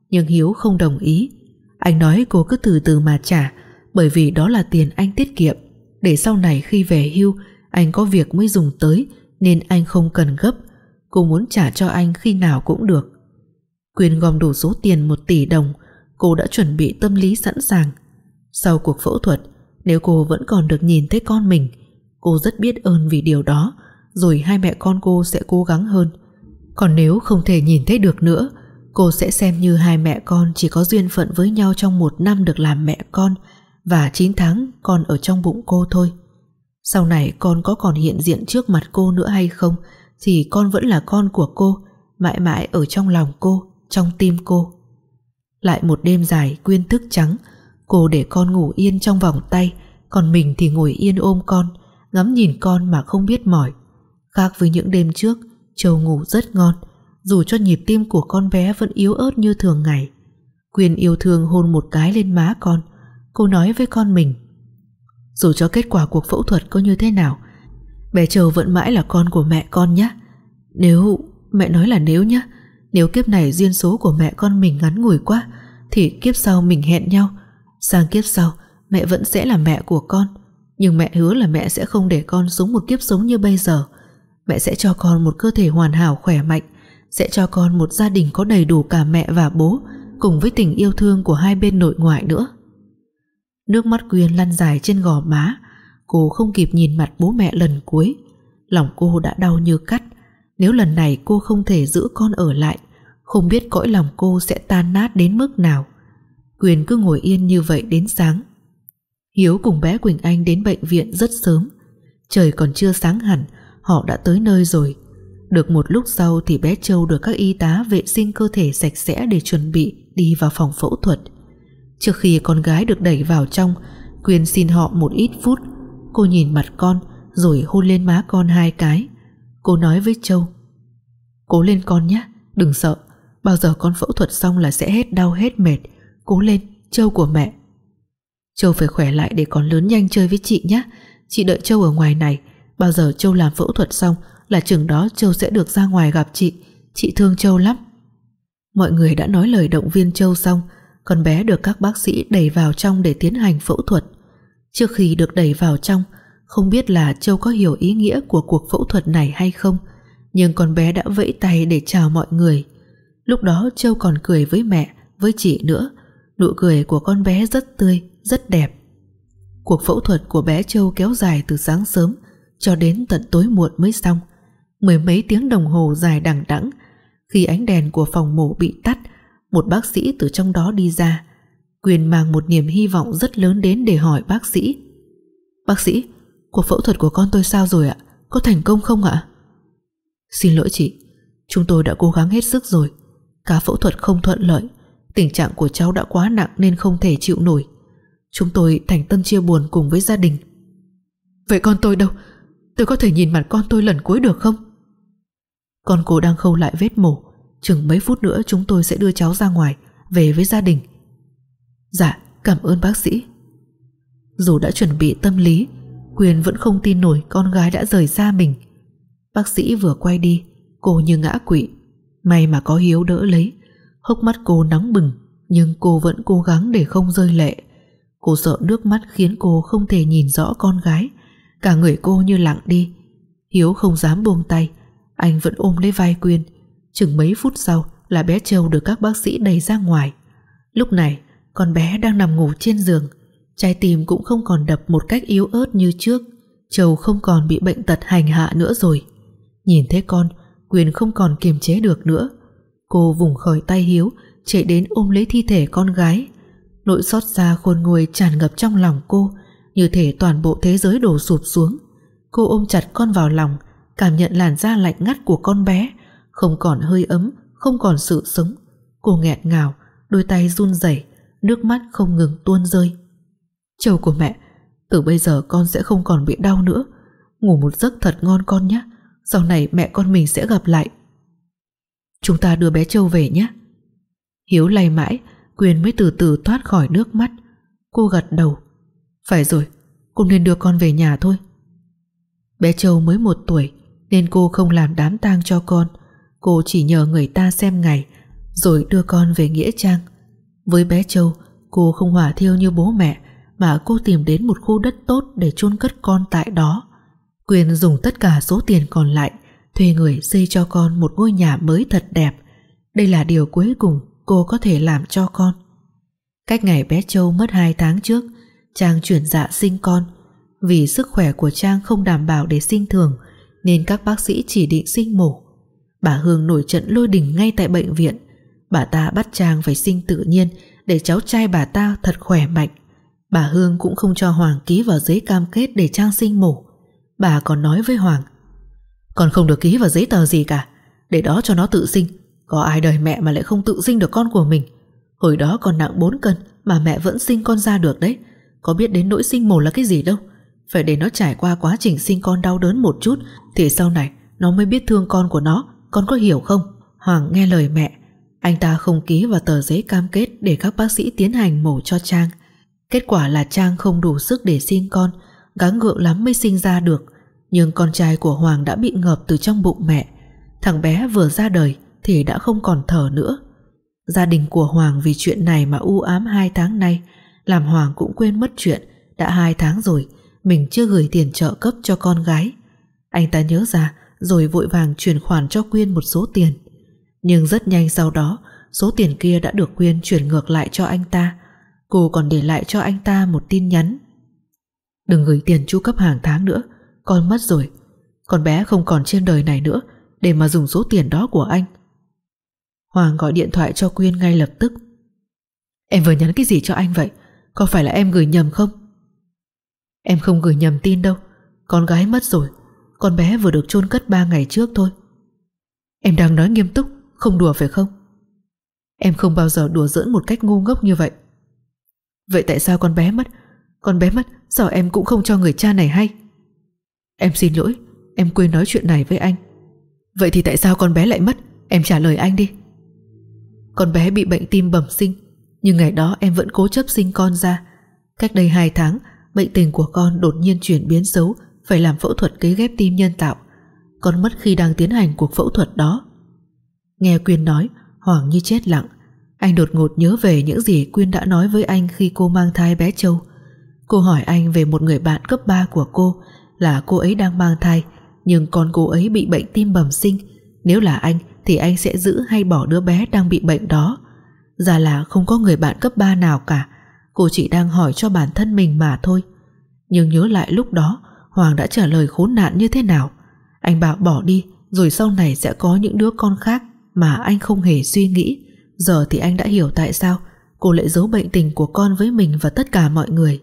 Nhưng Hiếu không đồng ý. Anh nói cô cứ từ từ mà trả, Bởi vì đó là tiền anh tiết kiệm. Để sau này khi về hưu, Anh có việc mới dùng tới nên anh không cần gấp, Cô muốn trả cho anh khi nào cũng được. Quyên gom đủ số tiền 1 tỷ đồng, Cô đã chuẩn bị tâm lý sẵn sàng. Sau cuộc phẫu thuật, Nếu cô vẫn còn được nhìn thấy con mình, Cô rất biết ơn vì điều đó, Rồi hai mẹ con cô sẽ cố gắng hơn. Còn nếu không thể nhìn thấy được nữa, Cô sẽ xem như hai mẹ con Chỉ có duyên phận với nhau trong một năm Được làm mẹ con Và 9 tháng con ở trong bụng cô thôi. Sau này con có còn hiện diện trước mặt cô nữa hay không Thì con vẫn là con của cô, Mãi mãi ở trong lòng cô, Trong tim cô. Lại một đêm dài quyên thức trắng, Cô để con ngủ yên trong vòng tay, Còn mình thì ngồi yên ôm con, Ngắm nhìn con mà không biết mỏi. Khác với những đêm trước Châu ngủ rất ngon, Dù cho nhịp tim của con bé vẫn yếu ớt như thường ngày. Quyên yêu thương hôn một cái lên má con, Cô nói với con mình dù cho kết quả cuộc phẫu thuật có như thế nào, Bé Châu vẫn mãi là con của mẹ con nhé. Nếu, Mẹ nói là nếu nhé, Nếu kiếp này duyên số của mẹ con mình ngắn ngủi quá, Thì kiếp sau mình hẹn nhau. Sang kiếp sau, Mẹ vẫn sẽ là mẹ của con, Nhưng mẹ hứa là mẹ sẽ không để con sống một kiếp sống như bây giờ. Mẹ sẽ cho con một cơ thể hoàn hảo, khỏe mạnh, Sẽ cho con một gia đình có đầy đủ cả mẹ và bố, Cùng với tình yêu thương của hai bên nội ngoại nữa. Nước mắt Quyên lăn dài trên gò má. Cô không kịp nhìn mặt bố mẹ lần cuối. Lòng cô đã đau như cắt. Nếu lần này cô không thể giữ con ở lại, Không biết cõi lòng cô sẽ tan nát đến mức nào. Quyền cứ ngồi yên như vậy đến sáng. Hiếu cùng bé Quỳnh Anh đến bệnh viện rất sớm. Trời còn chưa sáng hẳn, Họ đã tới nơi rồi. Được một lúc sau thì bé Châu được các y tá vệ sinh cơ thể sạch sẽ để chuẩn bị đi vào phòng phẫu thuật. Trước khi con gái được đẩy vào trong, Quyên xin họ một ít phút. Cô nhìn mặt con rồi hôn lên má con hai cái. Cô nói với Châu Cố lên con nhé, đừng sợ. Bao giờ con phẫu thuật xong là sẽ hết đau hết mệt. Cố lên, Châu của mẹ. Châu phải khỏe lại để con lớn nhanh chơi với chị nhé. Chị đợi Châu ở ngoài này Bao giờ Châu làm phẫu thuật xong Là chừng đó Châu sẽ được ra ngoài gặp chị Chị thương Châu lắm Mọi người đã nói lời động viên Châu xong con bé được các bác sĩ đẩy vào trong Để tiến hành phẫu thuật. Trước khi được đẩy vào trong Không biết là Châu có hiểu ý nghĩa Của cuộc phẫu thuật này hay không Nhưng con bé đã vẫy tay để chào mọi người. Lúc đó Châu còn cười với mẹ Với chị nữa. Nụ cười của con bé rất tươi, rất đẹp. Cuộc phẫu thuật của bé Châu kéo dài từ sáng sớm cho đến tận tối muộn mới xong. Mười mấy tiếng đồng hồ dài đằng đẵng, khi ánh đèn của phòng mổ bị tắt, một bác sĩ từ trong đó đi ra. Quyền mang một niềm hy vọng rất lớn đến để hỏi bác sĩ. Bác sĩ, cuộc phẫu thuật của con tôi sao rồi ạ? Có thành công không ạ? Xin lỗi chị Chúng tôi đã cố gắng hết sức rồi Cả phẫu thuật không thuận lợi Tình trạng của cháu đã quá nặng nên không thể chịu nổi Chúng tôi thành tâm chia buồn cùng với gia đình Vậy con tôi đâu Tôi có thể nhìn mặt con tôi lần cuối được không Con cô đang khâu lại vết mổ Chừng mấy phút nữa chúng tôi sẽ đưa cháu ra ngoài, Về với gia đình. Dạ cảm ơn bác sĩ. Dù đã chuẩn bị tâm lý, Quyền vẫn không tin nổi con gái đã rời xa mình. Bác sĩ vừa quay đi, Cô như ngã quỵ. May mà có Hiếu đỡ lấy. Hốc mắt cô nóng bừng, Nhưng cô vẫn cố gắng để không rơi lệ. Cô sợ nước mắt khiến cô không thể nhìn rõ con gái. Cả người cô như lặng đi. Hiếu không dám buông tay. Anh vẫn ôm lấy vai Quyên Chừng mấy phút sau là bé Châu được các bác sĩ đẩy ra ngoài. Lúc này, con bé đang nằm ngủ trên giường. Trái tim cũng không còn đập một cách yếu ớt như trước. Châu không còn bị bệnh tật hành hạ nữa rồi. Nhìn thấy con, Quyền không còn kiềm chế được nữa. Cô vùng khỏi tay Hiếu, Chạy đến ôm lấy thi thể con gái. Nỗi xót xa khôn nguôi tràn ngập trong lòng cô, Như thể toàn bộ thế giới đổ sụp xuống. Cô ôm chặt con vào lòng, Cảm nhận làn da lạnh ngắt của con bé không còn hơi ấm Không còn sự sống. Cô nghẹn ngào Đôi tay run rẩy Nước mắt không ngừng tuôn rơi. Châu của mẹ Từ bây giờ con sẽ không còn bị đau nữa. Ngủ một giấc thật ngon con nhé Sau này mẹ con mình sẽ gặp lại. Chúng ta đưa bé Châu về nhé. Hiếu lay mãi Quyền mới từ từ thoát khỏi nước mắt. Cô gật đầu. Phải rồi, cô nên đưa con về nhà thôi. Bé Châu mới một tuổi Nên cô không làm đám tang cho con. Cô chỉ nhờ người ta xem ngày, Rồi đưa con về Nghĩa Trang. Với bé Châu, Cô không hỏa thiêu như bố mẹ, Mà cô tìm đến một khu đất tốt Để chôn cất con tại đó. Quyền dùng tất cả số tiền còn lại, Thuê người xây cho con một ngôi nhà mới thật đẹp. Đây là điều cuối cùng cô có thể làm cho con. Cách ngày bé Châu mất 2 tháng trước, Trang chuyển dạ sinh con. Vì sức khỏe của Trang không đảm bảo để sinh thường, Nên các bác sĩ chỉ định sinh mổ. Bà Hương nổi trận lôi đình ngay tại bệnh viện. Bà ta bắt Trang phải sinh tự nhiên Để cháu trai bà ta thật khỏe mạnh. Bà Hương cũng không cho Hoàng ký vào giấy cam kết để Trang sinh mổ. Bà còn nói với Hoàng Còn không được ký vào giấy tờ gì cả, Để đó cho nó tự sinh. Có ai đời mẹ mà lại không tự sinh được con của mình? Hồi đó còn nặng 4 cân Mà mẹ vẫn sinh con ra được đấy. Có biết đến nỗi sinh mổ là cái gì đâu. Phải để nó trải qua quá trình sinh con đau đớn một chút Thì sau này Nó mới biết thương con của nó. Con có hiểu không? Hoàng nghe lời mẹ. Anh ta không ký vào tờ giấy cam kết Để các bác sĩ tiến hành mổ cho Trang. Kết quả là Trang không đủ sức để sinh con Gắng gượng lắm mới sinh ra được. Nhưng con trai của Hoàng đã bị ngợp từ trong bụng mẹ. Thằng bé vừa ra đời thì đã không còn thở nữa. Gia đình của Hoàng vì chuyện này mà u ám hai tháng nay, làm Hoàng cũng quên mất chuyện. Đã hai tháng rồi mình chưa gửi tiền trợ cấp cho con gái. Anh ta nhớ ra rồi vội vàng chuyển khoản cho Quyên một số tiền. Nhưng rất nhanh sau đó, số tiền kia đã được Quyên chuyển ngược lại cho anh ta. Cô còn để lại cho anh ta một tin nhắn. Đừng gửi tiền chu cấp hàng tháng nữa, con mất rồi. Con bé không còn trên đời này nữa để mà dùng số tiền đó của anh. Hoàng gọi điện thoại cho Quyên ngay lập tức Em vừa nhắn cái gì cho anh vậy Có phải là em gửi nhầm không Em không gửi nhầm tin đâu Con gái mất rồi con bé vừa được chôn cất 3 ngày trước thôi. Em đang nói nghiêm túc, Không đùa phải không? Em không bao giờ đùa giỡn một cách ngu ngốc như vậy. Vậy tại sao con bé mất? Con bé mất, Sao em cũng không cho người cha này hay? Em xin lỗi, Em quên nói chuyện này với anh. Vậy thì tại sao con bé lại mất? Em trả lời anh đi. Con bé bị bệnh tim bẩm sinh, Nhưng ngày đó em vẫn cố chấp sinh con ra. Cách đây 2 tháng, Bệnh tình của con đột nhiên chuyển biến xấu phải làm phẫu thuật cấy ghép tim nhân tạo Con mất khi đang tiến hành cuộc phẫu thuật đó. Nghe Quyên nói Hoàng như chết lặng, Anh đột ngột nhớ về những gì Quyên đã nói với anh Khi cô mang thai bé Châu. Cô hỏi anh về một người bạn cấp 3 của cô, Là cô ấy đang mang thai, Nhưng con cô ấy bị bệnh tim bẩm sinh. Nếu là anh, thì anh sẽ giữ hay bỏ đứa bé đang bị bệnh đó. Ra là không có người bạn cấp 3 nào cả, Cô chỉ đang hỏi cho bản thân mình mà thôi. Nhưng nhớ lại lúc đó Hoàng đã trả lời khốn nạn như thế nào? Anh bảo bỏ đi, Rồi sau này sẽ có những đứa con khác Mà anh không hề suy nghĩ. Giờ thì anh đã hiểu tại sao Cô lại giấu bệnh tình của con với mình và tất cả mọi người.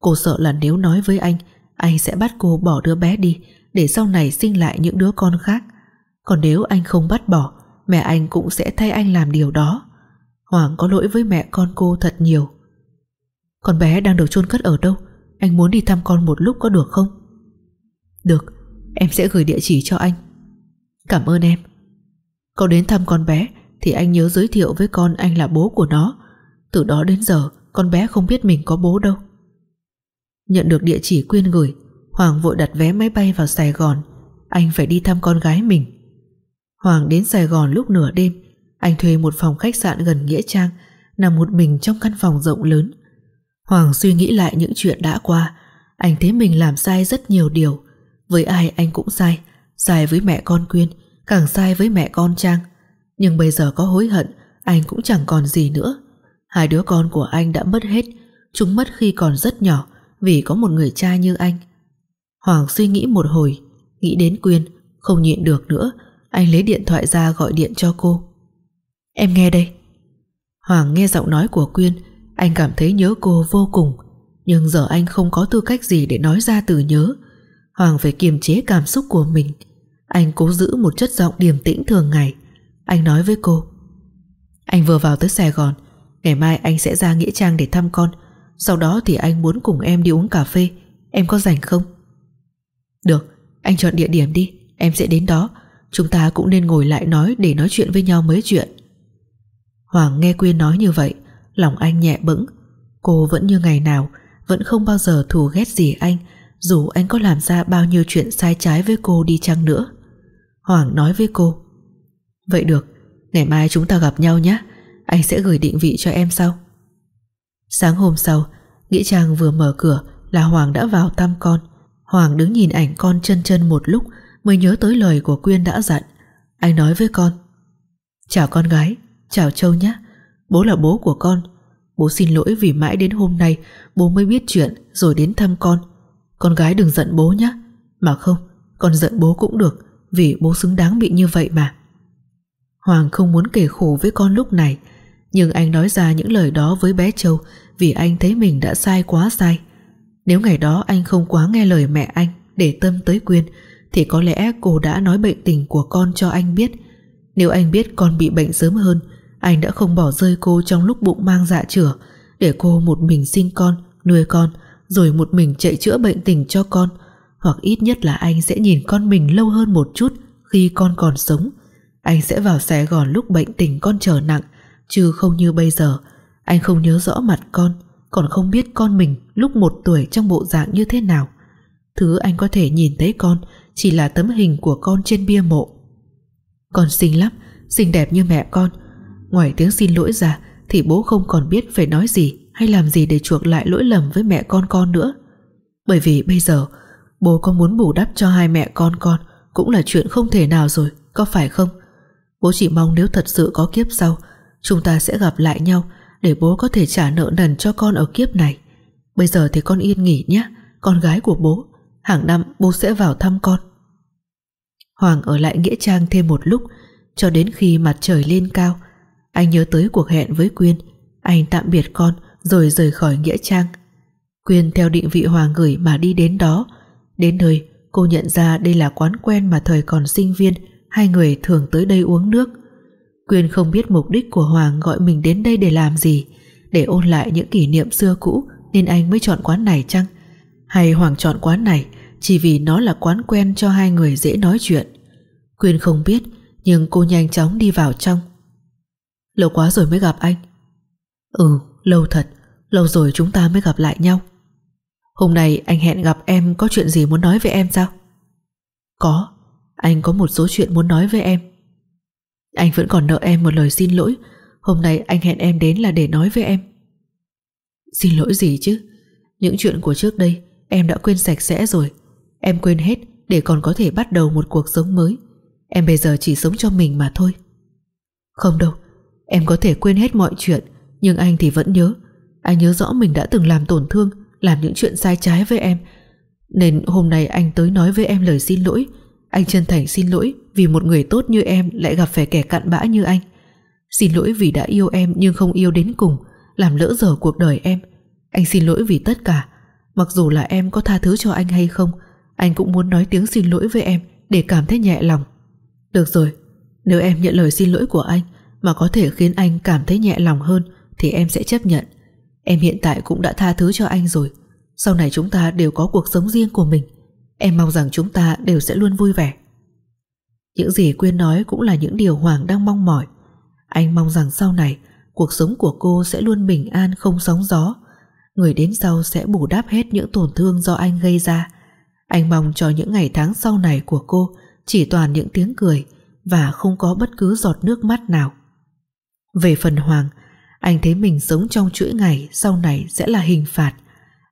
Cô sợ là nếu nói với anh Anh sẽ bắt cô bỏ đứa bé đi, Để sau này sinh lại những đứa con khác. Còn nếu anh không bắt bỏ, Mẹ anh cũng sẽ thay anh làm điều đó. Hoàng có lỗi với mẹ con cô thật nhiều. Con bé đang được chôn cất ở đâu? Anh muốn đi thăm con một lúc có được không? Được, Em sẽ gửi địa chỉ cho anh. Cảm ơn em. Có đến thăm con bé Thì anh nhớ giới thiệu với con anh là bố của nó. Từ đó đến giờ, Con bé không biết mình có bố đâu. Nhận được địa chỉ Quyên gửi, Hoàng vội đặt vé máy bay vào Sài Gòn. Anh phải đi thăm con gái mình. Hoàng đến Sài Gòn lúc nửa đêm. Anh thuê một phòng khách sạn gần Nghĩa Trang, Nằm một mình trong căn phòng rộng lớn. Hoàng suy nghĩ lại những chuyện đã qua. Anh thấy mình làm sai rất nhiều điều. Với ai anh cũng sai Sai với mẹ con Quyên, Càng sai với mẹ con Trang. Nhưng bây giờ có hối hận, Anh cũng chẳng còn gì nữa. Hai đứa con của anh đã mất hết, Chúng mất khi còn rất nhỏ Vì có một người cha như anh. Hoàng suy nghĩ một hồi, Nghĩ đến Quyên, Không nhịn được nữa, Anh lấy điện thoại ra gọi điện cho cô. Em nghe đây. Hoàng nghe giọng nói của Quyên, Anh cảm thấy nhớ cô vô cùng. Nhưng giờ anh không có tư cách gì để nói ra từ nhớ. Hoàng phải kiềm chế cảm xúc của mình. Anh cố giữ một chất giọng điềm tĩnh thường ngày. Anh nói với cô Anh vừa vào tới Sài Gòn Ngày mai anh sẽ ra Nghĩa Trang để thăm con. Sau đó thì anh muốn cùng em đi uống cà phê. Em có rảnh không? Được, anh chọn địa điểm đi Em sẽ đến đó. Chúng ta cũng nên ngồi lại nói để nói chuyện với nhau mấy chuyện. Hoàng nghe Quyên nói như vậy Lòng anh nhẹ bững. Cô vẫn như ngày nào Vẫn không bao giờ thù ghét gì anh. Dù anh có làm ra bao nhiêu chuyện sai trái với cô đi chăng nữa. Hoàng nói với cô Vậy được Ngày mai chúng ta gặp nhau nhé Anh sẽ gửi định vị cho em sau. Sáng hôm sau Nghĩa Trang vừa mở cửa Là Hoàng đã vào thăm con. Hoàng đứng nhìn ảnh con chân chân một lúc Mới nhớ tới lời của Quyên đã dặn. Anh nói với con Chào con gái, chào Châu nhé Bố là bố của con. Bố xin lỗi vì mãi đến hôm nay Bố mới biết chuyện rồi đến thăm con. Con gái đừng giận bố nhé. Mà không, con giận bố cũng được Vì bố xứng đáng bị như vậy mà. Hoàng không muốn kể khổ với con lúc này Nhưng anh nói ra những lời đó với bé Châu Vì anh thấy mình đã sai quá sai. Nếu ngày đó anh không quá nghe lời mẹ anh Để tâm tới Quyên Thì có lẽ cô đã nói bệnh tình của con cho anh biết. Nếu anh biết con bị bệnh sớm hơn Anh đã không bỏ rơi cô trong lúc bụng mang dạ chữa Để cô một mình sinh con Nuôi con rồi một mình chạy chữa bệnh tình cho con Hoặc ít nhất là anh sẽ nhìn con mình lâu hơn một chút Khi con còn sống Anh sẽ vào Sài Gòn lúc bệnh tình con trở nặng Chứ không như bây giờ Anh không nhớ rõ mặt con còn không biết con mình lúc một tuổi trong bộ dạng như thế nào. Thứ anh có thể nhìn thấy con chỉ là tấm hình của con trên bia mộ. Con xinh lắm, xinh đẹp như mẹ con. Ngoài tiếng xin lỗi ra thì bố không còn biết phải nói gì hay làm gì để chuộc lại lỗi lầm với mẹ con con nữa. Bởi vì bây giờ bố có muốn bù đắp cho hai mẹ con con cũng là chuyện không thể nào rồi, có phải không? Bố chỉ mong nếu thật sự có kiếp sau chúng ta sẽ gặp lại nhau để bố có thể trả nợ nần cho con ở kiếp này. Bây giờ thì con yên nghỉ nhé, con gái của bố. Hàng năm bố sẽ vào thăm con. Hoàng ở lại Nghĩa Trang thêm một lúc cho đến khi mặt trời lên cao. Anh nhớ tới cuộc hẹn với Quyên. Anh tạm biệt con rồi rời khỏi Nghĩa Trang. Quyên theo định vị Hoàng gửi mà đi đến đó. Đến nơi, cô nhận ra đây là quán quen mà thời còn sinh viên, hai người thường tới đây uống nước. Quyên không biết mục đích của Hoàng gọi mình đến đây để làm gì, Để ôn lại những kỷ niệm xưa cũ Nên anh mới chọn quán này chăng Hay Hoàng chọn quán này Chỉ vì nó là quán quen cho hai người dễ nói chuyện Quyên không biết, Nhưng cô nhanh chóng đi vào trong Lâu quá rồi mới gặp anh Ừ lâu thật Lâu rồi chúng ta mới gặp lại nhau. Hôm nay anh hẹn gặp em Có chuyện gì muốn nói với em sao? Có, Anh có một số chuyện muốn nói với em. Anh vẫn còn nợ em một lời xin lỗi. Hôm nay anh hẹn em đến là để nói với em. Xin lỗi gì chứ? Những chuyện của trước đây Em đã quên sạch sẽ rồi. Em quên hết để còn có thể bắt đầu một cuộc sống mới. Em bây giờ chỉ sống cho mình mà thôi. Không đâu, Em có thể quên hết mọi chuyện, Nhưng anh thì vẫn nhớ. Anh nhớ rõ mình đã từng làm tổn thương, Làm những chuyện sai trái với em. Nên hôm nay anh tới nói với em lời xin lỗi. Anh chân thành xin lỗi vì một người tốt như em lại gặp phải kẻ cặn bã như anh. Xin lỗi vì đã yêu em nhưng không yêu đến cùng, Làm lỡ dở cuộc đời em. Anh xin lỗi vì tất cả. Mặc dù là em có tha thứ cho anh hay không, Anh cũng muốn nói tiếng xin lỗi với em Để cảm thấy nhẹ lòng. Được rồi, Nếu em nhận lời xin lỗi của anh Mà có thể khiến anh cảm thấy nhẹ lòng hơn Thì em sẽ chấp nhận. Em hiện tại cũng đã tha thứ cho anh rồi. Sau này chúng ta đều có cuộc sống riêng của mình. Em mong rằng chúng ta đều sẽ luôn vui vẻ. Những gì Quyên nói cũng là những điều Hoàng đang mong mỏi. Anh mong rằng sau này, Cuộc sống của cô sẽ luôn bình an không sóng gió. Người đến sau sẽ bù đắp hết những tổn thương do anh gây ra. Anh mong cho những ngày tháng sau này của cô Chỉ toàn những tiếng cười Và không có bất cứ giọt nước mắt nào. Về phần Hoàng anh thấy mình sống trong chuỗi ngày, Sau này sẽ là hình phạt.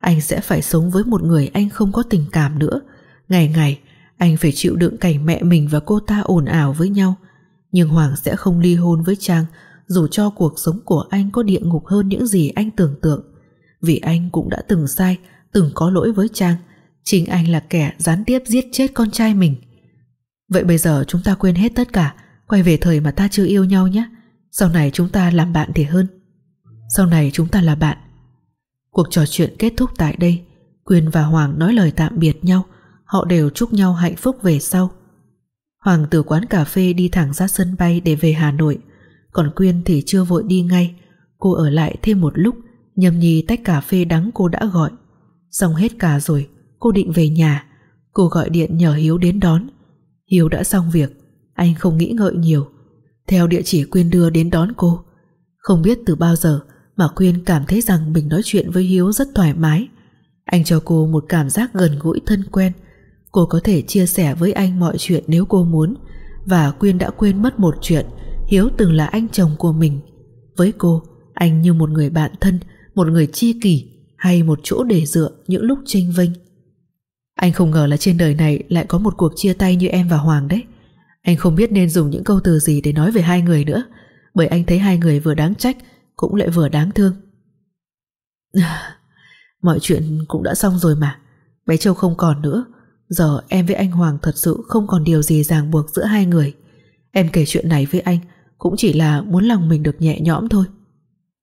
Anh sẽ phải sống với một người anh không có tình cảm nữa. Ngày ngày, Anh phải chịu đựng cảnh mẹ mình và cô ta ồn ào với nhau. Nhưng Hoàng sẽ không ly hôn với Trang, Dù cho cuộc sống của anh có địa ngục hơn những gì anh tưởng tượng. Vì anh cũng đã từng sai, Từng có lỗi với Trang. Chính anh là kẻ gián tiếp giết chết con trai mình. Vậy bây giờ chúng ta quên hết tất cả, Quay về thời mà ta chưa yêu nhau nhé. Sau này chúng ta làm bạn thì hơn. Sau này chúng ta là bạn. Cuộc trò chuyện kết thúc tại đây. Quyên và Hoàng nói lời tạm biệt nhau. Họ đều chúc nhau hạnh phúc về sau. Hoàng từ quán cà phê đi thẳng ra sân bay để về Hà Nội. Còn Quyên thì chưa vội đi ngay. Cô ở lại thêm một lúc. Nhâm nhi tách cà phê đắng cô đã gọi. Xong hết cả rồi, Cô định về nhà. Cô gọi điện nhờ Hiếu đến đón. Hiếu đã xong việc. Anh không nghĩ ngợi nhiều. Theo địa chỉ Quyên đưa đến đón cô. Không biết từ bao giờ mà Quyên cảm thấy rằng mình nói chuyện với Hiếu rất thoải mái. Anh cho cô một cảm giác gần gũi thân quen. Cô có thể chia sẻ với anh mọi chuyện nếu cô muốn. Và Quyên đã quên mất một chuyện. Hiếu từng là anh chồng của mình. Với cô, Anh như một người bạn thân, Một người chi kỷ Hay một chỗ để dựa những lúc tranh vinh Anh không ngờ là trên đời này Lại có một cuộc chia tay như em và Hoàng đấy. Anh không biết nên dùng những câu từ gì Để nói về hai người nữa. Bởi anh thấy hai người vừa đáng trách cũng lại vừa đáng thương. Mọi chuyện cũng đã xong rồi mà. Bé Châu không còn nữa. Giờ em với anh Hoàng thật sự không còn điều gì ràng buộc giữa hai người. Em kể chuyện này với anh Cũng chỉ là muốn lòng mình được nhẹ nhõm thôi.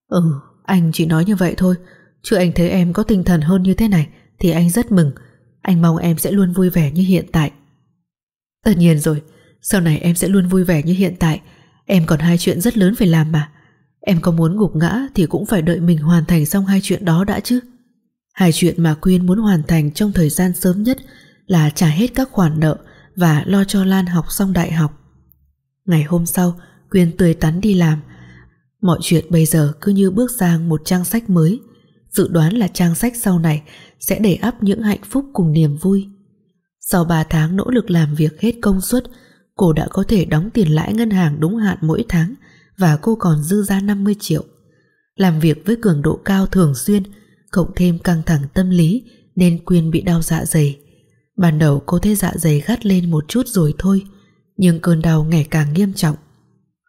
Ừ Anh chỉ nói như vậy thôi. Chứ anh thấy em có tinh thần hơn như thế này Thì anh rất mừng. Anh mong em sẽ luôn vui vẻ như hiện tại. Tất nhiên rồi, Sau này em sẽ luôn vui vẻ như hiện tại. Em còn hai chuyện rất lớn phải làm mà. Em có muốn gục ngã Thì cũng phải đợi mình hoàn thành xong hai chuyện đó đã chứ Hai chuyện mà Quyên muốn hoàn thành Trong thời gian sớm nhất là trả hết các khoản nợ và lo cho Lan học xong đại học. Ngày hôm sau, Quyên tươi tắn đi làm. Mọi chuyện bây giờ cứ như bước sang một trang sách mới. Dự đoán là trang sách sau này sẽ để ắp những hạnh phúc cùng niềm vui. Sau 3 tháng nỗ lực làm việc hết công suất, cô đã có thể đóng tiền lãi ngân hàng đúng hạn mỗi tháng và cô còn dư ra 50 triệu. Làm việc với cường độ cao thường xuyên, cộng thêm căng thẳng tâm lý nên Quyên bị đau dạ dày. Ban đầu cô thấy dạ dày gắt lên một chút rồi thôi Nhưng cơn đau ngày càng nghiêm trọng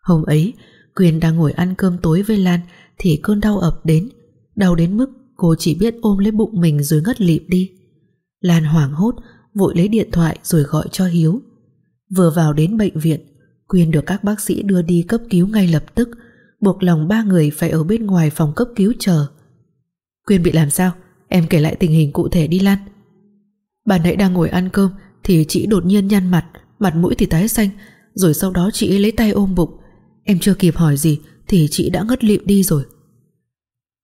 Hôm ấy Quyên đang ngồi ăn cơm tối với Lan Thì cơn đau ập đến Đau đến mức cô chỉ biết ôm lấy bụng mình Rồi ngất lịm đi Lan hoảng hốt vội lấy điện thoại rồi gọi cho Hiếu Vừa vào đến bệnh viện Quyên được các bác sĩ đưa đi cấp cứu ngay lập tức, Buộc lòng ba người phải ở bên ngoài phòng cấp cứu chờ. Quyên bị làm sao? Em kể lại tình hình cụ thể đi Lan. Bà nãy đang ngồi ăn cơm Thì chị đột nhiên nhăn mặt Mặt mũi thì tái xanh, Rồi sau đó chị lấy tay ôm bụng. Em chưa kịp hỏi gì Thì chị đã ngất lịm đi rồi.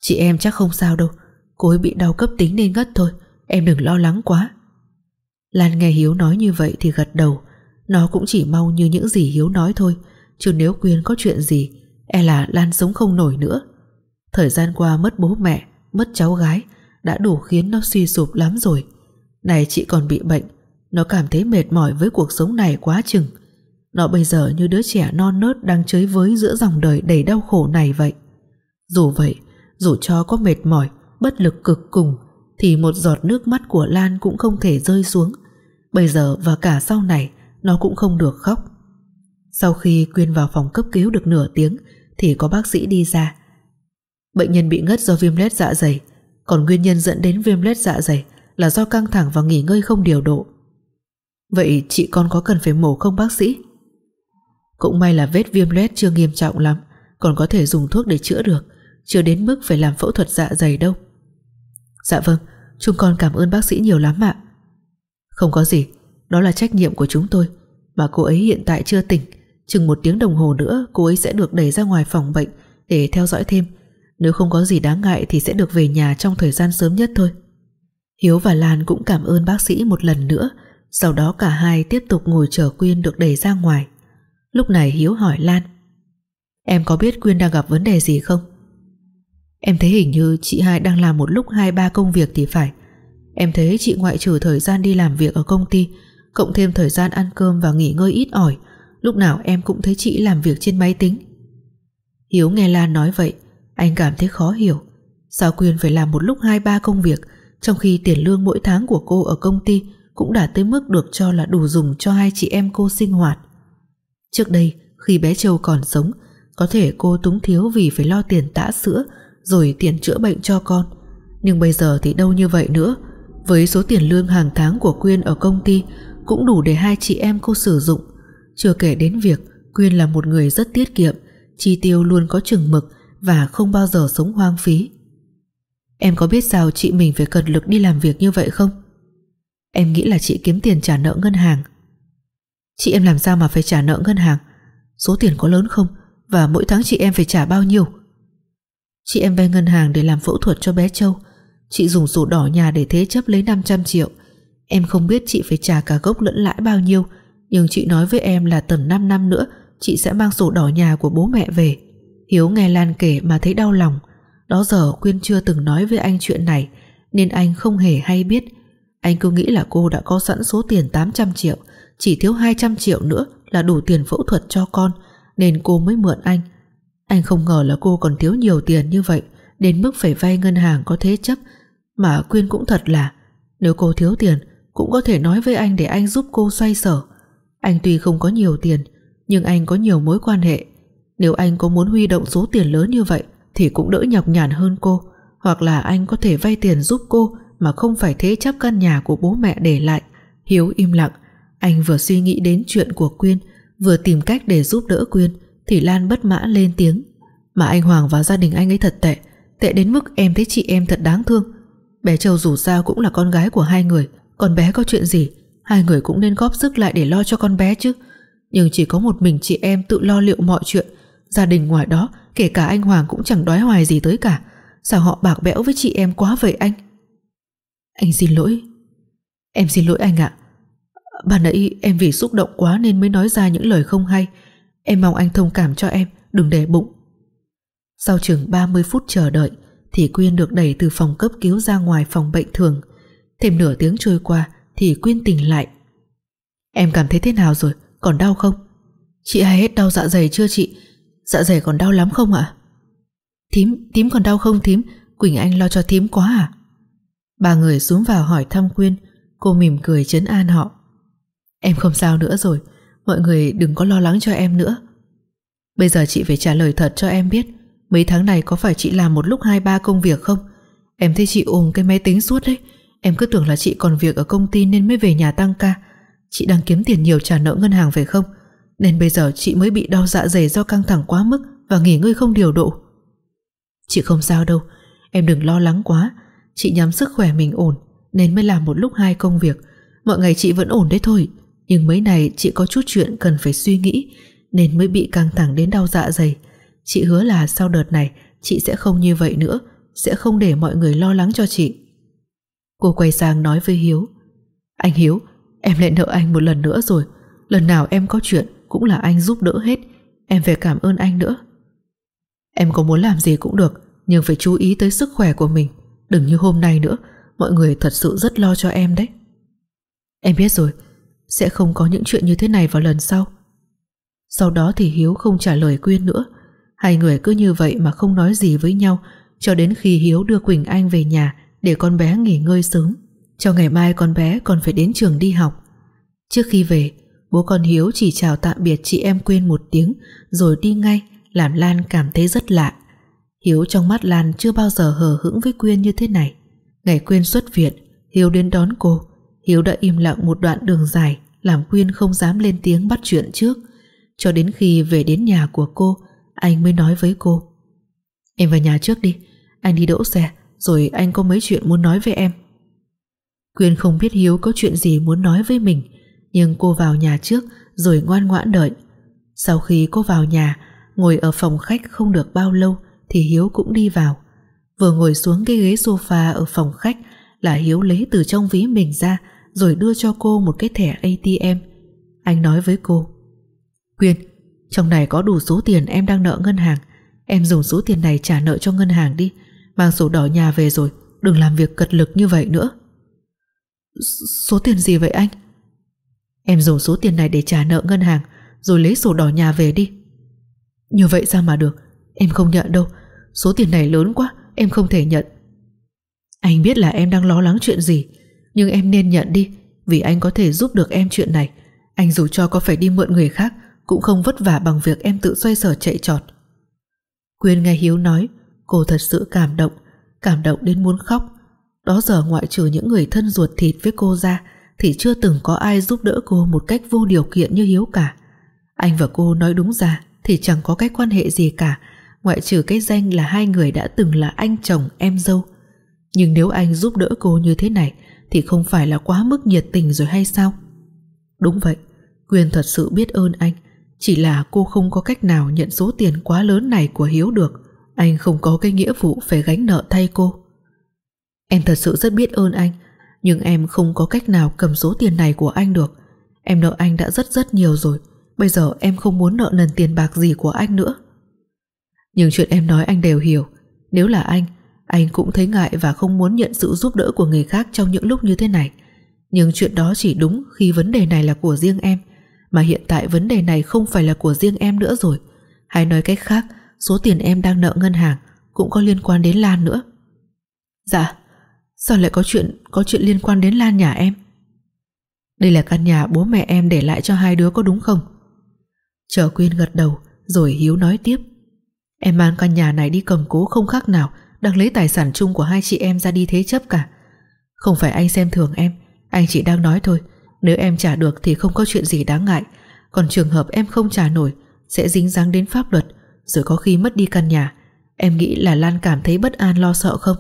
Chị em chắc không sao đâu, Cô ấy bị đau cấp tính nên ngất thôi, Em đừng lo lắng quá. Lan nghe Hiếu nói như vậy thì gật đầu. Nó cũng chỉ mau như những gì Hiếu nói thôi, Chứ nếu Quyên có chuyện gì E là Lan sống không nổi nữa. Thời gian qua mất bố mẹ, Mất cháu gái, Đã đủ khiến nó suy sụp lắm rồi. Này chị còn bị bệnh, Nó cảm thấy mệt mỏi với cuộc sống này quá chừng. Nó bây giờ như đứa trẻ non nớt Đang chơi với giữa dòng đời đầy đau khổ này vậy. Dù vậy, Dù cho có mệt mỏi, Bất lực cực cùng, Thì một giọt nước mắt của Lan cũng không thể rơi xuống. Bây giờ và cả sau này nó cũng không được khóc Sau khi Quyên vào phòng cấp cứu được nửa tiếng Thì có bác sĩ đi ra Bệnh nhân bị ngất do viêm lết dạ dày Còn nguyên nhân dẫn đến viêm lết dạ dày là do căng thẳng và nghỉ ngơi không điều độ. Vậy chị con có cần phải mổ không bác sĩ? Cũng may là vết viêm loét chưa nghiêm trọng lắm, còn có thể dùng thuốc để chữa được, chưa đến mức phải làm phẫu thuật dạ dày đâu. Dạ vâng, chúng con cảm ơn bác sĩ nhiều lắm ạ. Không có gì, đó là trách nhiệm của chúng tôi. Mà cô ấy hiện tại chưa tỉnh. Chừng một tiếng đồng hồ nữa, cô ấy sẽ được đẩy ra ngoài phòng bệnh Để theo dõi thêm. Nếu không có gì đáng ngại thì sẽ được về nhà trong thời gian sớm nhất thôi. Hiếu và Lan cũng cảm ơn bác sĩ một lần nữa. Sau đó cả hai tiếp tục ngồi chờ Quyên được đẩy ra ngoài. Lúc này Hiếu hỏi Lan, Em có biết Quyên đang gặp vấn đề gì không? Em thấy hình như chị hai đang làm một lúc hai ba công việc thì phải. Em thấy chị ngoại trừ thời gian đi làm việc ở công ty Cộng thêm thời gian ăn cơm và nghỉ ngơi ít ỏi, Lúc nào em cũng thấy chị làm việc trên máy tính. Hiếu nghe Lan nói vậy, Anh cảm thấy khó hiểu. Sao Quyên phải làm một lúc hai ba công việc, Trong khi tiền lương mỗi tháng của cô ở công ty Cũng đã tới mức được cho là đủ dùng cho hai chị em cô sinh hoạt. Trước đây, khi bé Châu còn sống, Có thể cô túng thiếu vì phải lo tiền tã sữa Rồi tiền chữa bệnh cho con. Nhưng bây giờ thì đâu như vậy nữa. Với số tiền lương hàng tháng của Quyên ở công ty cũng đủ để hai chị em cô sử dụng. Chưa kể đến việc Quyên là một người rất tiết kiệm, Chi tiêu luôn có chừng mực Và không bao giờ sống hoang phí. Em có biết sao chị mình phải cật lực đi làm việc như vậy không? Em nghĩ là chị kiếm tiền trả nợ ngân hàng. Chị em làm sao mà phải trả nợ ngân hàng? Số tiền có lớn không? Và mỗi tháng chị em phải trả bao nhiêu? Chị em vay ngân hàng để làm phẫu thuật cho bé Châu. Chị dùng sổ đỏ nhà để thế chấp lấy 500 triệu. Em không biết chị phải trả cả gốc lẫn lãi bao nhiêu, Nhưng chị nói với em là tầm 5 năm nữa, Chị sẽ mang sổ đỏ nhà của bố mẹ về. Hiếu nghe Lan kể mà thấy đau lòng. Đó giờ Quyên chưa từng nói với anh chuyện này, Nên anh không hề hay biết. Anh cứ nghĩ là cô đã có sẵn số tiền 800 triệu, Chỉ thiếu 200 triệu nữa Là đủ tiền phẫu thuật cho con, Nên cô mới mượn anh. Anh không ngờ là cô còn thiếu nhiều tiền như vậy, Đến mức phải vay ngân hàng có thế chấp. Mà Quyên cũng thật là, Nếu cô thiếu tiền cũng có thể nói với anh để anh giúp cô xoay sở. Anh tuy không có nhiều tiền, Nhưng anh có nhiều mối quan hệ. Nếu anh có muốn huy động số tiền lớn như vậy, Thì cũng đỡ nhọc nhằn hơn cô. Hoặc là anh có thể vay tiền giúp cô, Mà không phải thế chấp căn nhà của bố mẹ để lại. Hiếu im lặng. Anh vừa suy nghĩ đến chuyện của Quyên, Vừa tìm cách để giúp đỡ Quyên, Thì Lan bất mãn lên tiếng. Mà anh Hoàng và gia đình anh ấy thật tệ Tệ đến mức em thấy chị em thật đáng thương. Bé Châu dù sao cũng là con gái của hai người con bé có chuyện gì? Hai người cũng nên góp sức lại để lo cho con bé chứ. Nhưng chỉ có một mình chị em tự lo liệu mọi chuyện. Gia đình ngoài đó, Kể cả anh Hoàng cũng chẳng đói hoài gì tới cả. Sao họ bạc bẽo với chị em quá vậy anh? Anh xin lỗi. Em xin lỗi anh ạ. Ban nãy em vì xúc động quá Nên mới nói ra những lời không hay. Em mong anh thông cảm cho em, Đừng để bụng. Sau chừng 30 phút chờ đợi, Thì Quyên được đẩy từ phòng cấp cứu ra ngoài phòng bệnh thường. Thêm nửa tiếng trôi qua Thì Quyên tỉnh lại. Em cảm thấy thế nào rồi? Còn đau không? Chị hay hết đau dạ dày chưa chị? Dạ dày còn đau lắm không ạ? Thím, thím còn đau không thím? Quỳnh Anh lo cho thím quá à? Ba người xuống vào hỏi thăm Quyên. Cô mỉm cười chấn an họ. Em không sao nữa rồi. Mọi người đừng có lo lắng cho em nữa. Bây giờ chị phải trả lời thật cho em biết. Mấy tháng này có phải chị làm một lúc hai ba công việc không? Em thấy chị ôm cái máy tính suốt đấy. Em cứ tưởng là chị còn việc ở công ty Nên mới về nhà tăng ca. Chị đang kiếm tiền nhiều trả nợ ngân hàng phải không? Nên bây giờ chị mới bị đau dạ dày Do căng thẳng quá mức Và nghỉ ngơi không điều độ. Chị không sao đâu, Em đừng lo lắng quá. Chị nhắm sức khỏe mình ổn, Nên mới làm một lúc hai công việc. Mọi ngày chị vẫn ổn đấy thôi, Nhưng mấy này chị có chút chuyện cần phải suy nghĩ, Nên mới bị căng thẳng đến đau dạ dày. Chị hứa là sau đợt này, Chị sẽ không như vậy nữa, Sẽ không để mọi người lo lắng cho chị. Cô quay sang nói với Hiếu. Anh Hiếu, Em lại nợ anh một lần nữa rồi. Lần nào em có chuyện cũng là anh giúp đỡ hết. Em phải cảm ơn anh nữa. Em có muốn làm gì cũng được, Nhưng phải chú ý tới sức khỏe của mình. Đừng như hôm nay nữa, Mọi người thật sự rất lo cho em đấy. Em biết rồi, Sẽ không có những chuyện như thế này vào lần sau. Sau đó thì Hiếu không trả lời Quyên nữa. Hai người cứ như vậy mà không nói gì với nhau, Cho đến khi Hiếu đưa Quỳnh Anh về nhà. Để con bé nghỉ ngơi sớm. Cho ngày mai con bé còn phải đến trường đi học. Trước khi về, Bố con Hiếu chỉ chào tạm biệt chị em Quyên một tiếng, Rồi đi ngay, Làm Lan cảm thấy rất lạ. Hiếu trong mắt Lan chưa bao giờ hờ hững với Quyên như thế này. Ngày Quyên xuất viện, Hiếu đến đón cô. Hiếu đã im lặng một đoạn đường dài, Làm Quyên không dám lên tiếng bắt chuyện trước. Cho đến khi về đến nhà của cô, Anh mới nói với cô. Em vào nhà trước đi, Anh đi đỗ xe rồi anh có mấy chuyện muốn nói với em? Quyên không biết Hiếu có chuyện gì muốn nói với mình, Nhưng cô vào nhà trước Rồi ngoan ngoãn đợi. Sau khi cô vào nhà, Ngồi ở phòng khách không được bao lâu Thì Hiếu cũng đi vào. Vừa ngồi xuống cái ghế sofa ở phòng khách Là Hiếu lấy từ trong ví mình ra Rồi đưa cho cô một cái thẻ ATM Anh nói với cô, Quyên, Trong này có đủ số tiền em đang nợ ngân hàng. Em dùng số tiền này trả nợ cho ngân hàng đi. Mang sổ đỏ nhà về rồi, Đừng làm việc cật lực như vậy nữa. Số tiền gì vậy anh? Em dùng số tiền này để trả nợ ngân hàng, Rồi lấy sổ đỏ nhà về đi. Như vậy sao mà được, Em không nhận đâu. Số tiền này lớn quá, Em không thể nhận. Anh biết là em đang lo lắng chuyện gì, Nhưng em nên nhận đi, Vì anh có thể giúp được em chuyện này. Anh dù cho có phải đi mượn người khác, Cũng không vất vả bằng việc em tự xoay sở chạy trọt. Quyên nghe Hiếu nói Cô thật sự cảm động Cảm động đến muốn khóc. Đó giờ ngoại trừ những người thân ruột thịt với cô ra, Thì chưa từng có ai giúp đỡ cô Một cách vô điều kiện như Hiếu cả. Anh và cô nói đúng ra, Thì chẳng có cái quan hệ gì cả, Ngoại trừ cái danh là hai người đã từng là anh chồng, em dâu. Nhưng nếu anh giúp đỡ cô như thế này, Thì không phải là quá mức nhiệt tình rồi hay sao? Đúng vậy, Quyên thật sự biết ơn anh, Chỉ là cô không có cách nào nhận số tiền quá lớn này của Hiếu được. Anh không có cái nghĩa vụ phải gánh nợ thay cô. Em thật sự rất biết ơn anh, Nhưng em không có cách nào cầm số tiền này của anh được. Em nợ anh đã rất rất nhiều rồi, Bây giờ em không muốn nợ nần tiền bạc gì của anh nữa. Nhưng chuyện em nói anh đều hiểu, Nếu là anh Anh cũng thấy ngại và không muốn nhận sự giúp đỡ của người khác Trong những lúc như thế này. Nhưng chuyện đó chỉ đúng khi vấn đề này là của riêng em, Mà hiện tại vấn đề này không phải là của riêng em nữa rồi. Hay nói cách khác Số tiền em đang nợ ngân hàng Cũng có liên quan đến Lan nữa. Dạ Sao lại có chuyện có chuyện liên quan đến Lan nhà em? Đây là căn nhà bố mẹ em để lại cho hai đứa có đúng không? Chờ Quyên gật đầu Rồi Hiếu nói tiếp. Em mang căn nhà này đi cầm cố không khác nào Đang lấy tài sản chung của hai chị em ra đi thế chấp cả. Không phải anh xem thường em, Anh chỉ đang nói thôi. Nếu em trả được thì không có chuyện gì đáng ngại. Còn trường hợp em không trả nổi Sẽ dính dáng đến pháp luật. Rồi có khi mất đi căn nhà. Em nghĩ là Lan cảm thấy bất an, lo sợ không?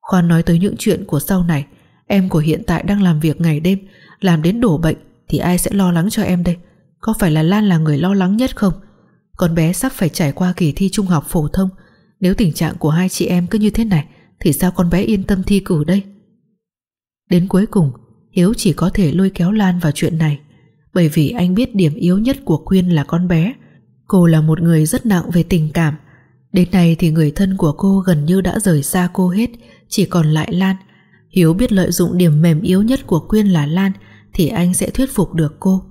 Khoan nói tới những chuyện của sau này. Em của hiện tại đang làm việc ngày đêm. Làm đến đổ bệnh Thì ai sẽ lo lắng cho em đây? Có phải là Lan là người lo lắng nhất không? Con bé sắp phải trải qua kỳ thi trung học phổ thông. Nếu tình trạng của hai chị em cứ như thế này, Thì sao con bé yên tâm thi cử đây? Đến cuối cùng, Hiếu chỉ có thể lôi kéo Lan vào chuyện này. Bởi vì anh biết điểm yếu nhất của Quyên là con bé. Cô là một người rất nặng về tình cảm. Đến nay thì người thân của cô gần như đã rời xa cô hết, Chỉ còn lại Lan. Hiếu biết lợi dụng điểm mềm yếu nhất của Quyên là Lan Thì anh sẽ thuyết phục được cô.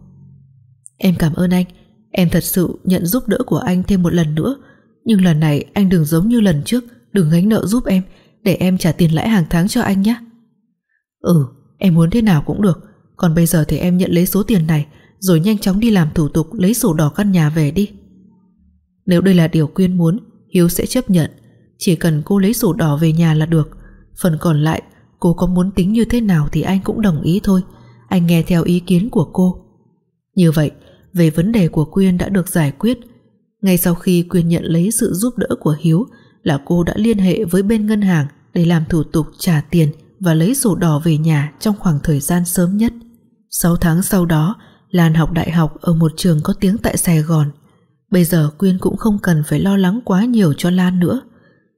Em cảm ơn anh. Em thật sự nhận giúp đỡ của anh thêm một lần nữa. Nhưng lần này anh đừng giống như lần trước, Đừng gánh nợ giúp em, Để em trả tiền lãi hàng tháng cho anh nhé. Ừ em muốn thế nào cũng được. Còn bây giờ thì em nhận lấy số tiền này, Rồi nhanh chóng đi làm thủ tục Lấy sổ đỏ căn nhà về đi. Nếu đây là điều Quyên muốn Hiếu sẽ chấp nhận Chỉ cần cô lấy sổ đỏ về nhà là được Phần còn lại cô có muốn tính như thế nào Thì anh cũng đồng ý thôi Anh nghe theo ý kiến của cô Như vậy về vấn đề của Quyên đã được giải quyết. Ngay sau khi Quyên nhận lấy sự giúp đỡ của Hiếu là cô đã liên hệ với bên ngân hàng để làm thủ tục trả tiền và lấy sổ đỏ về nhà trong khoảng thời gian sớm nhất. 6 tháng sau đó, Lan học đại học ở một trường có tiếng tại Sài Gòn. Bây giờ Quyên cũng không cần phải lo lắng quá nhiều cho Lan nữa,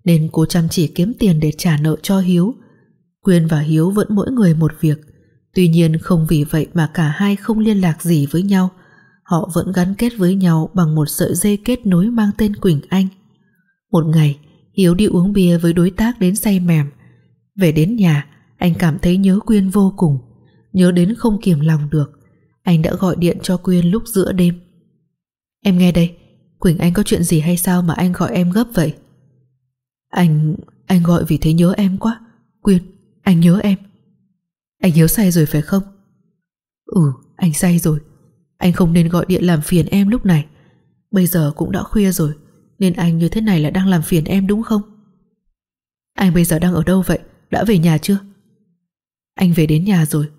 nên cô chăm chỉ kiếm tiền để trả nợ cho Hiếu. Quyên và Hiếu vẫn mỗi người một việc, tuy nhiên không vì vậy mà cả hai không liên lạc gì với nhau. Họ vẫn gắn kết với nhau bằng một sợi dây kết nối mang tên Quỳnh Anh. Một ngày, Hiếu đi uống bia với đối tác đến say mềm. Về đến nhà, anh cảm thấy nhớ Quyên vô cùng, nhớ đến không kiềm lòng được. Anh đã gọi điện cho Quyên lúc giữa đêm. Em nghe đây, Quỳnh Anh có chuyện gì hay sao mà anh gọi em gấp vậy? Anh... anh gọi vì thấy nhớ em quá. Quyên, anh nhớ em. Anh nhớ say rồi phải không? Ừ, anh say rồi. Anh không nên gọi điện làm phiền em lúc này Bây giờ cũng đã khuya rồi Nên anh như thế này là đang làm phiền em đúng không Anh bây giờ đang ở đâu vậy Đã về nhà chưa Anh về đến nhà rồi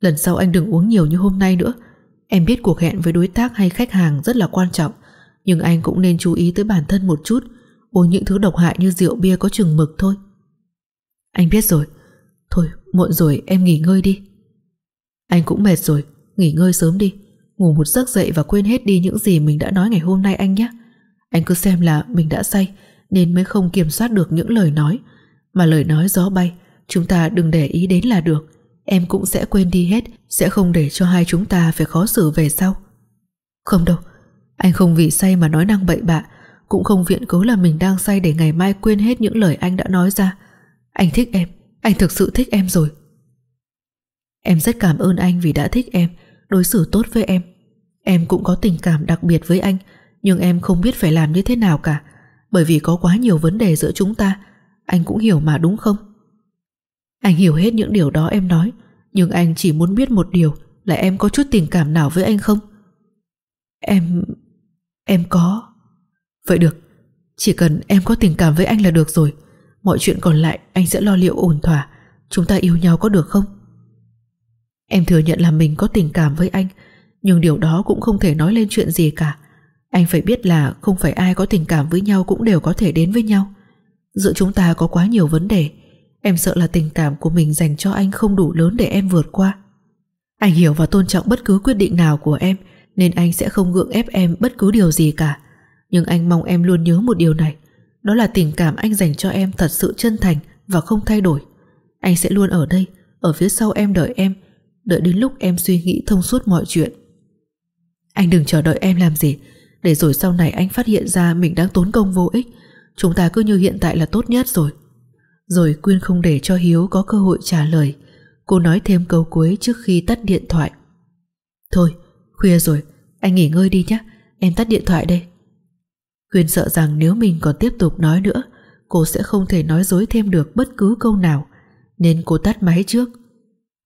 Lần sau anh đừng uống nhiều như hôm nay nữa Em biết cuộc hẹn với đối tác hay khách hàng rất là quan trọng, Nhưng anh cũng nên chú ý tới bản thân một chút, Uống những thứ độc hại như rượu bia có chừng mực thôi. Anh biết rồi. Thôi, muộn rồi, em nghỉ ngơi đi. Anh cũng mệt rồi, Nghỉ ngơi sớm đi. Ngủ một giấc dậy và quên hết đi những gì mình đã nói ngày hôm nay anh nhé. Anh cứ xem là mình đã say, Nên mới không kiểm soát được những lời nói. Mà lời nói gió bay, Chúng ta đừng để ý đến là được. Em cũng sẽ quên đi hết sẽ không để cho hai chúng ta phải khó xử về sau. Không đâu, Anh không vì say mà nói năng bậy bạ, Cũng không viện cớ là mình đang say Để ngày mai quên hết những lời anh đã nói ra. Anh thích em, Anh thực sự thích em rồi. Em rất cảm ơn anh vì đã thích em, Đối xử tốt với em. Em cũng có tình cảm đặc biệt với anh, Nhưng em không biết phải làm như thế nào cả, Bởi vì có quá nhiều vấn đề giữa chúng ta. Anh cũng hiểu mà, đúng không? Anh hiểu hết những điều đó em nói. Nhưng anh chỉ muốn biết một điều, Là em có chút tình cảm nào với anh không? Em... Em có. Vậy được, Chỉ cần em có tình cảm với anh là được rồi. Mọi chuyện còn lại anh sẽ lo liệu ổn thỏa. Chúng ta yêu nhau có được không? Em thừa nhận là mình có tình cảm với anh, Nhưng điều đó cũng không thể nói lên chuyện gì cả. Anh phải biết là Không phải ai có tình cảm với nhau Cũng đều có thể đến với nhau. Giữa chúng ta có quá nhiều vấn đề Em sợ là tình cảm của mình dành cho anh Không đủ lớn để em vượt qua. Anh hiểu và tôn trọng bất cứ quyết định nào của em, Nên anh sẽ không gượng ép em Bất cứ điều gì cả. Nhưng anh mong em luôn nhớ một điều này, Đó là tình cảm anh dành cho em thật sự chân thành Và không thay đổi. Anh sẽ luôn ở đây, Ở phía sau em đợi em, Đợi đến lúc em suy nghĩ thông suốt mọi chuyện. Anh đừng chờ đợi em làm gì, Để rồi sau này anh phát hiện ra Mình đang tốn công vô ích. Chúng ta cứ như hiện tại là tốt nhất rồi. Rồi Quyên không để cho Hiếu có cơ hội trả lời. Cô nói thêm câu cuối trước khi tắt điện thoại. Thôi, khuya rồi, Anh nghỉ ngơi đi nhé, Em tắt điện thoại đây. Quyên sợ rằng nếu mình còn tiếp tục nói nữa, Cô sẽ không thể nói dối thêm được bất cứ câu nào. Nên cô tắt máy trước.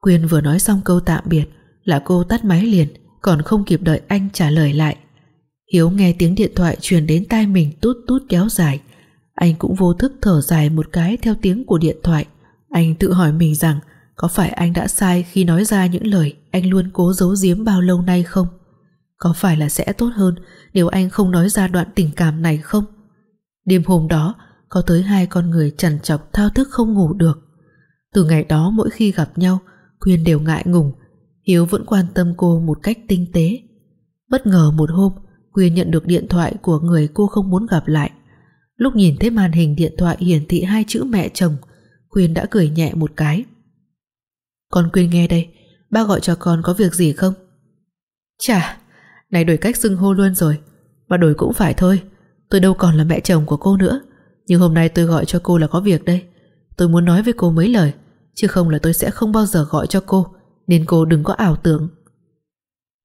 Quyên vừa nói xong câu tạm biệt là cô tắt máy liền, còn không kịp đợi anh trả lời lại. Hiếu nghe tiếng điện thoại truyền đến tai mình tút tút kéo dài. Anh cũng vô thức thở dài một cái theo tiếng của điện thoại. Anh tự hỏi mình rằng có phải anh đã sai khi nói ra những lời anh luôn cố giấu giếm bao lâu nay không? Có phải là sẽ tốt hơn nếu anh không nói ra đoạn tình cảm này không? Đêm hôm đó, có tới hai con người chằn chọc thao thức không ngủ được. Từ ngày đó mỗi khi gặp nhau, Quyên đều ngại ngùng Hiếu vẫn quan tâm cô một cách tinh tế Bất ngờ một hôm, Quyên nhận được điện thoại của người cô không muốn gặp lại Lúc nhìn thấy màn hình điện thoại hiển thị hai chữ mẹ chồng, Quyên đã cười nhẹ một cái. Con Quyên nghe đây Ba gọi cho con có việc gì không? Chà, Này đổi cách xưng hô luôn rồi, Mà đổi cũng phải thôi. Tôi đâu còn là mẹ chồng của cô nữa, Nhưng hôm nay tôi gọi cho cô là có việc đây. Tôi muốn nói với cô mấy lời, Chứ không là tôi sẽ không bao giờ gọi cho cô, Nên cô đừng có ảo tưởng.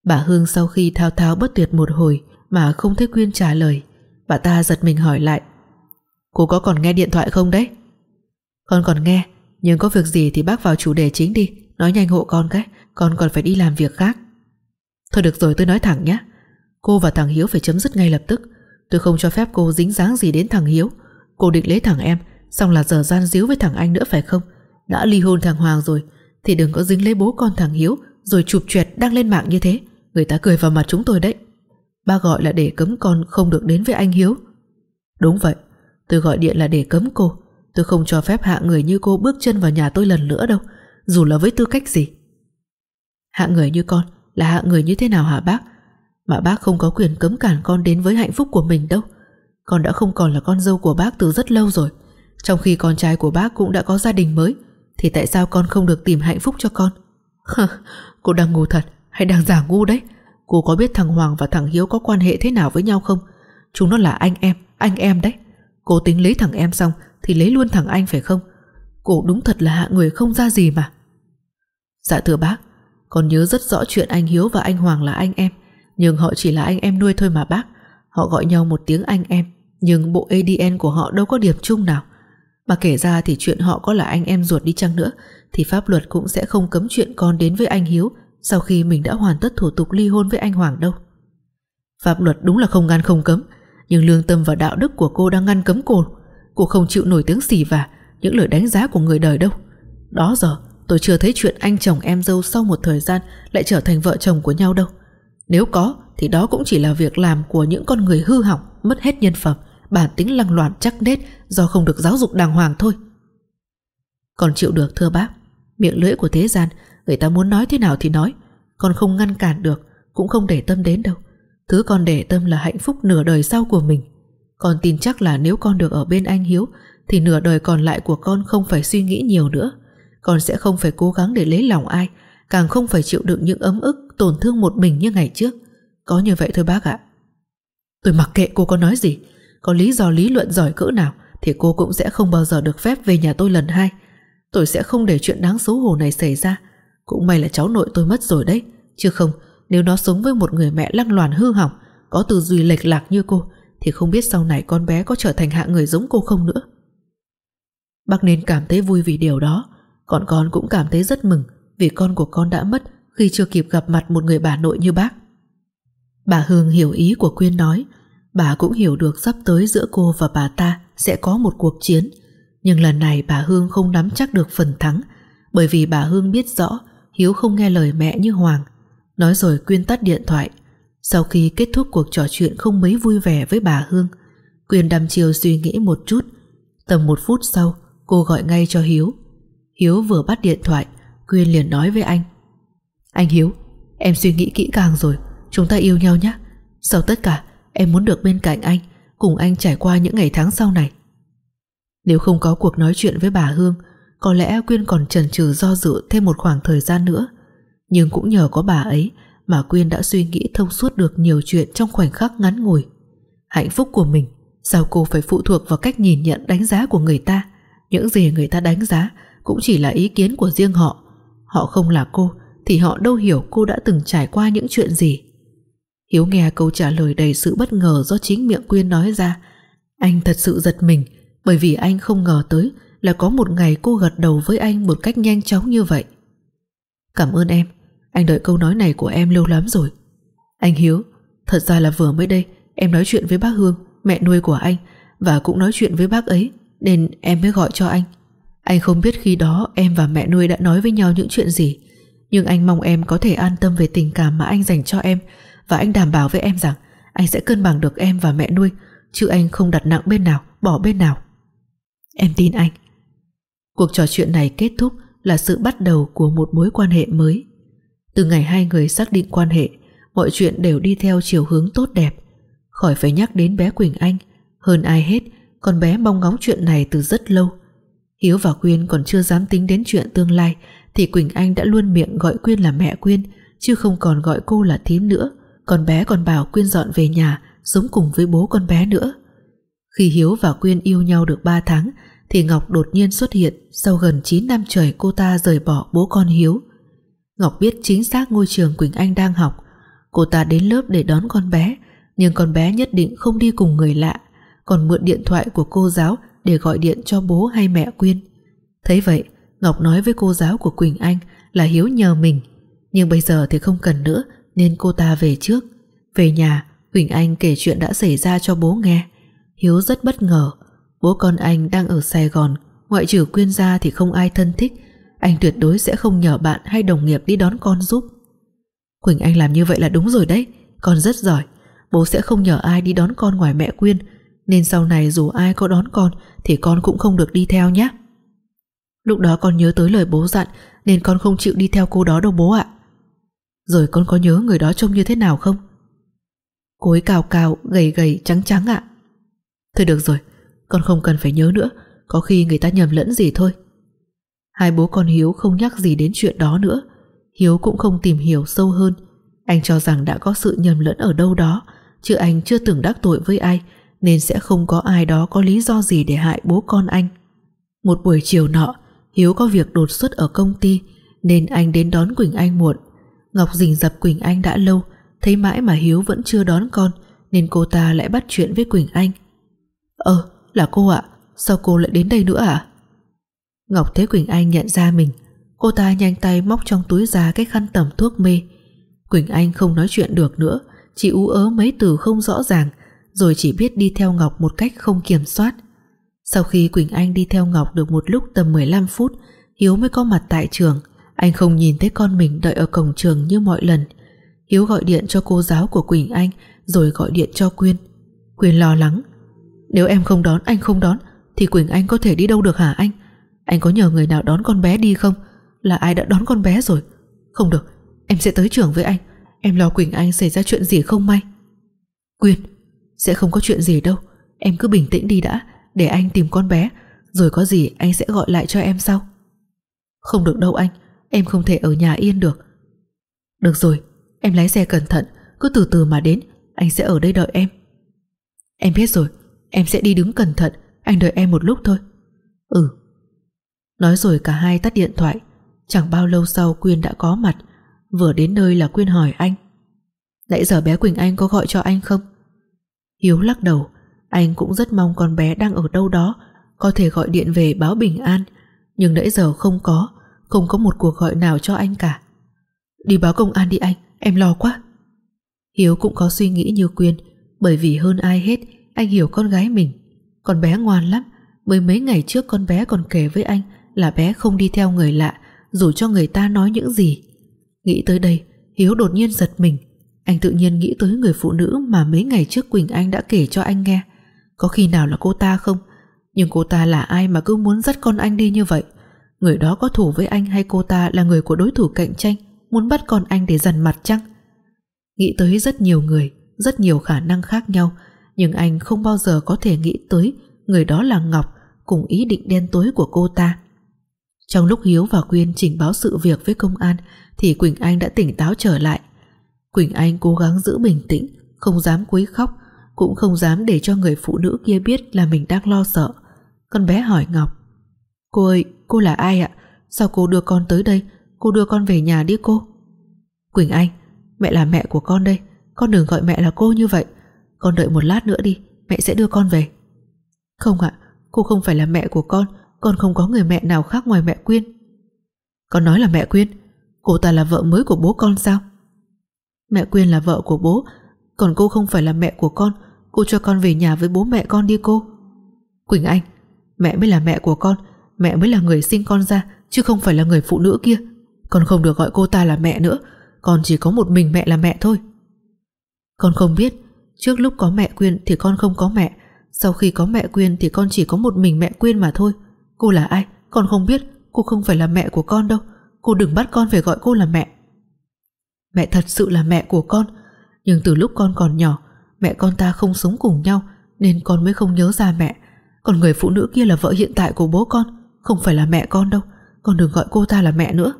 Bà Hương sau khi thao thao bất tuyệt một hồi Mà không thấy Quyên trả lời, Bà ta giật mình hỏi lại. Cô có còn nghe điện thoại không đấy? Con còn nghe, Nhưng có việc gì thì bác vào chủ đề chính đi. Nói nhanh hộ con cái, Con còn phải đi làm việc khác. Thôi được rồi, tôi nói thẳng nhé Cô và thằng Hiếu phải chấm dứt ngay lập tức. Tôi không cho phép cô dính dáng gì đến thằng Hiếu. Cô định lấy thằng em, Xong là giờ gian díu với thằng anh nữa phải không? Đã ly hôn thằng Hoàng rồi, Thì đừng có dính lấy bố con thằng Hiếu, Rồi chụp choẹt đăng lên mạng như thế. Người ta cười vào mặt chúng tôi đấy. Ba gọi là để cấm con không được đến với anh Hiếu. Đúng vậy Tôi gọi điện là để cấm cô. Tôi không cho phép hạ người như cô bước chân vào nhà tôi lần nữa đâu. Dù là với tư cách gì? Hạ người như con, Là hạ người như thế nào hả bác? Mà bác không có quyền cấm cản con đến với hạnh phúc của mình đâu. Con đã không còn là con dâu của bác từ rất lâu rồi. Trong khi con trai của bác cũng đã có gia đình mới, thì tại sao con không được tìm hạnh phúc cho con? Cô đang ngu thật Hay đang giả ngu đấy? Cô có biết thằng Hoàng và thằng Hiếu có quan hệ thế nào với nhau không? Chúng nó là anh em Anh em đấy. Cô tính lấy thằng em xong Thì lấy luôn thằng anh phải không? Cô đúng thật là hạ người không ra gì mà. Dạ thưa bác, Con nhớ rất rõ chuyện anh Hiếu và anh Hoàng là anh em, Nhưng họ chỉ là anh em nuôi thôi mà bác. Họ gọi nhau một tiếng anh em, Nhưng bộ ADN của họ đâu có điểm chung nào. Mà kể ra thì chuyện họ có là anh em ruột đi chăng nữa, Thì pháp luật cũng sẽ không cấm chuyện con đến với anh Hiếu Sau khi mình đã hoàn tất thủ tục ly hôn với anh Hoàng đâu. Pháp luật đúng là không ngăn không cấm nhưng lương tâm và đạo đức của cô đang ngăn cấm cô. Cô không chịu nổi tiếng xì và Những lời đánh giá của người đời đâu. Đó giờ tôi chưa thấy chuyện anh chồng em dâu Sau một thời gian lại trở thành vợ chồng của nhau đâu. Nếu có Thì đó cũng chỉ là việc làm của những con người hư hỏng Mất hết nhân phẩm. Bản tính lăng loạn chắc nết do không được giáo dục đàng hoàng thôi. Còn chịu được thưa bác, miệng lưỡi của thế gian, người ta muốn nói thế nào thì nói, còn không ngăn cản được, Cũng không để tâm đến đâu. Thứ con để tâm là hạnh phúc nửa đời sau của mình. Con tin chắc là nếu con được ở bên anh Hiếu, Thì nửa đời còn lại của con không phải suy nghĩ nhiều nữa. Con sẽ không phải cố gắng để lấy lòng ai, Càng không phải chịu đựng những ấm ức, Tổn thương một mình như ngày trước. Có như vậy thôi bác ạ. Tôi mặc kệ cô có nói gì. Có lý do lý luận giỏi cỡ nào, Thì cô cũng sẽ không bao giờ được phép về nhà tôi lần hai. Tôi sẽ không để chuyện đáng xấu hổ này xảy ra. Cũng may là cháu nội tôi mất rồi đấy. Chứ không nếu nó sống với một người mẹ lăng loàn hư hỏng, Có tư duy lệch lạc như cô, Thì không biết sau này con bé có trở thành hạng người giống cô không nữa. Bác nên cảm thấy vui vì điều đó. Còn con cũng cảm thấy rất mừng Vì con của con đã mất Khi chưa kịp gặp mặt một người bà nội như bác. Bà Hương hiểu ý của Quyên nói, Bà cũng hiểu được sắp tới giữa cô và bà ta Sẽ có một cuộc chiến. Nhưng lần này bà Hương không nắm chắc được phần thắng, Bởi vì bà Hương biết rõ Hiếu không nghe lời mẹ như Hoàng Nói rồi Quyên tắt điện thoại. Sau khi kết thúc cuộc trò chuyện không mấy vui vẻ với bà Hương, Quyên đăm chiều suy nghĩ một chút. Tầm một phút sau, Cô gọi ngay cho Hiếu. Hiếu vừa bắt điện thoại, Quyên liền nói với anh. Anh Hiếu, Em suy nghĩ kỹ càng rồi, Chúng ta yêu nhau nhé. Sau tất cả, em muốn được bên cạnh anh, Cùng anh trải qua những ngày tháng sau này. Nếu không có cuộc nói chuyện với bà Hương, Có lẽ Quyên còn chần chừ do dự thêm một khoảng thời gian nữa nhưng cũng nhờ có bà ấy mà Quyên đã suy nghĩ thông suốt được nhiều chuyện trong khoảnh khắc ngắn ngủi. Hạnh phúc của mình, sao cô phải phụ thuộc vào cách nhìn nhận đánh giá của người ta? Những gì người ta đánh giá cũng chỉ là ý kiến của riêng họ. Họ không là cô, thì họ đâu hiểu cô đã từng trải qua những chuyện gì. Hiếu nghe câu trả lời đầy sự bất ngờ do chính miệng Quyên nói ra. Anh thật sự giật mình, bởi vì anh không ngờ tới là có một ngày cô gật đầu với anh một cách nhanh chóng như vậy. Cảm ơn em anh đợi câu nói này của em lâu lắm rồi. Anh Hiếu, Thật ra là vừa mới đây Em nói chuyện với bác Hương, Mẹ nuôi của anh, Và cũng nói chuyện với bác ấy, Nên em mới gọi cho anh. Anh không biết khi đó em và mẹ nuôi đã nói với nhau những chuyện gì, Nhưng anh mong em có thể an tâm về tình cảm mà anh dành cho em, Và anh đảm bảo với em rằng Anh sẽ cân bằng được em và mẹ nuôi, Chứ anh không đặt nặng bên nào, Bỏ bên nào. Em tin anh. Cuộc trò chuyện này kết thúc là sự bắt đầu của một mối quan hệ mới. Từ ngày hai người xác định quan hệ, mọi chuyện đều đi theo chiều hướng tốt đẹp. Khỏi phải nhắc đến bé Quỳnh Anh, hơn ai hết, con bé mong ngóng chuyện này từ rất lâu. Hiếu và Quyên còn chưa dám tính đến chuyện tương lai thì Quỳnh Anh đã luôn miệng gọi Quyên là mẹ Quyên chứ không còn gọi cô là thím nữa. Con bé còn bảo Quyên dọn về nhà sống cùng với bố con bé nữa. Khi Hiếu và Quyên yêu nhau được 3 tháng thì Ngọc đột nhiên xuất hiện sau gần 9 năm trời cô ta rời bỏ bố con Hiếu. Ngọc biết chính xác ngôi trường Quỳnh Anh đang học. Cô ta đến lớp để đón con bé, nhưng con bé nhất định không đi cùng người lạ, còn mượn điện thoại của cô giáo để gọi điện cho bố hay mẹ Quyên. Thấy vậy, Ngọc nói với cô giáo của Quỳnh Anh là Hiếu nhờ mình, nhưng bây giờ thì không cần nữa nên cô ta về trước. Về nhà, Quỳnh Anh kể chuyện đã xảy ra cho bố nghe. Hiếu rất bất ngờ, Bố con anh đang ở Sài Gòn Ngoại trừ quyên ra thì không ai thân thích anh tuyệt đối sẽ không nhờ bạn hay đồng nghiệp đi đón con giúp. Quỳnh Anh làm như vậy là đúng rồi đấy. Con rất giỏi. Bố sẽ không nhờ ai đi đón con ngoài mẹ Quyên. Nên sau này dù ai có đón con, Thì con cũng không được đi theo nhé Lúc đó con nhớ tới lời bố dặn, Nên con không chịu đi theo cô đó đâu bố ạ. Rồi con có nhớ người đó trông như thế nào không? Cô ấy cao cao Gầy gầy, trắng trắng ạ. Thôi được rồi, con không cần phải nhớ nữa. Có khi người ta nhầm lẫn gì thôi. Hai bố con Hiếu không nhắc gì đến chuyện đó nữa. Hiếu cũng không tìm hiểu sâu hơn. Anh cho rằng đã có sự nhầm lẫn ở đâu đó, Chứ anh chưa từng đắc tội với ai, Nên sẽ không có ai đó có lý do gì để hại bố con anh. Một buổi chiều nọ, Hiếu có việc đột xuất ở công ty, Nên anh đến đón Quỳnh Anh muộn. Ngọc rình dập Quỳnh Anh đã lâu, Thấy mãi mà Hiếu vẫn chưa đón con, Nên cô ta lại bắt chuyện với Quỳnh Anh. Ờ là cô ạ, Sao cô lại đến đây nữa ạ Ngọc thấy Quỳnh Anh nhận ra mình. Cô ta nhanh tay móc trong túi ra cái khăn tẩm thuốc mê. Quỳnh Anh không nói chuyện được nữa, Chỉ ú ớ mấy từ không rõ ràng, Rồi chỉ biết đi theo Ngọc một cách không kiểm soát. Sau khi Quỳnh Anh đi theo Ngọc được một lúc tầm 15 phút, Hiếu mới có mặt tại trường. Anh không nhìn thấy con mình đợi ở cổng trường như mọi lần. Hiếu gọi điện cho cô giáo của Quỳnh Anh, Rồi gọi điện cho Quyên. Quyên lo lắng. Nếu em không đón, anh không đón, Thì Quỳnh Anh có thể đi đâu được hả anh? Anh có nhờ người nào đón con bé đi không? Là ai đã đón con bé rồi? Không được, em sẽ tới trường với anh. Em lo Quỳnh Anh xảy ra chuyện gì không may? Quyên, Sẽ không có chuyện gì đâu. Em cứ bình tĩnh đi đã, Để anh tìm con bé. Rồi có gì anh sẽ gọi lại cho em sau. Không được đâu anh, Em không thể ở nhà yên được. Được rồi, Em lái xe cẩn thận, Cứ từ từ mà đến. Anh sẽ ở đây đợi em. Em biết rồi, Em sẽ đi đứng cẩn thận, Anh đợi em một lúc thôi. Ừ. Nói rồi cả hai tắt điện thoại. Chẳng bao lâu sau Quyên đã có mặt. Vừa đến nơi là Quyên hỏi anh. Nãy giờ bé Quỳnh Anh có gọi cho anh không? Hiếu lắc đầu. Anh cũng rất mong con bé đang ở đâu đó, Có thể gọi điện về báo bình an. Nhưng nãy giờ không có Không có một cuộc gọi nào cho anh cả. Đi báo công an đi anh, Em lo quá. Hiếu cũng có suy nghĩ như Quyên, Bởi vì hơn ai hết, Anh hiểu con gái mình. Con bé ngoan lắm, Mới mấy ngày trước con bé còn kể với anh là bé không đi theo người lạ, Dù cho người ta nói những gì. Nghĩ tới đây, Hiếu đột nhiên giật mình. Anh tự nhiên nghĩ tới người phụ nữ Mà mấy ngày trước Quỳnh Anh đã kể cho anh nghe. Có khi nào là cô ta không? Nhưng cô ta là ai mà cứ muốn dắt con anh đi như vậy? Người đó có thủ với anh Hay cô ta là người của đối thủ cạnh tranh, Muốn bắt con anh để dằn mặt chăng? Nghĩ tới rất nhiều người, Rất nhiều khả năng khác nhau, Nhưng anh không bao giờ có thể nghĩ tới Người đó là Ngọc Cùng ý định đen tối của cô ta. Trong lúc Hiếu và Quyên trình báo sự việc với công an, Thì Quỳnh Anh đã tỉnh táo trở lại. Quỳnh Anh cố gắng giữ bình tĩnh, Không dám quấy khóc, Cũng không dám để cho người phụ nữ kia biết Là mình đang lo sợ. Con bé hỏi Ngọc, Cô ơi, cô là ai ạ? Sao cô đưa con tới đây? Cô đưa con về nhà đi cô. Quỳnh Anh, Mẹ là mẹ của con đây, Con đừng gọi mẹ là cô như vậy. Con đợi một lát nữa đi, Mẹ sẽ đưa con về. Không ạ, Cô không phải là mẹ của con con không có người mẹ nào khác ngoài mẹ Quyên. Con nói là mẹ Quyên, Cô ta là vợ mới của bố con sao? Mẹ Quyên là vợ của bố, Còn cô không phải là mẹ của con. Cô cho con về nhà với bố mẹ con đi cô. Quỳnh Anh, Mẹ mới là mẹ của con, Mẹ mới là người sinh con ra, Chứ không phải là người phụ nữ kia. Con không được gọi cô ta là mẹ nữa, Con chỉ có một mình mẹ là mẹ thôi. Con không biết, Trước lúc có mẹ Quyên thì con không có mẹ, Sau khi có mẹ Quyên thì con chỉ có một mình mẹ Quyên mà thôi. Cô là ai? Con không biết. Cô không phải là mẹ của con đâu. Cô đừng bắt con phải gọi cô là mẹ. Mẹ thật sự là mẹ của con. Nhưng từ lúc con còn nhỏ, Mẹ con ta không sống cùng nhau, Nên con mới không nhớ ra mẹ. Còn người phụ nữ kia là vợ hiện tại của bố con, Không phải là mẹ con đâu. Con đừng gọi cô ta là mẹ nữa.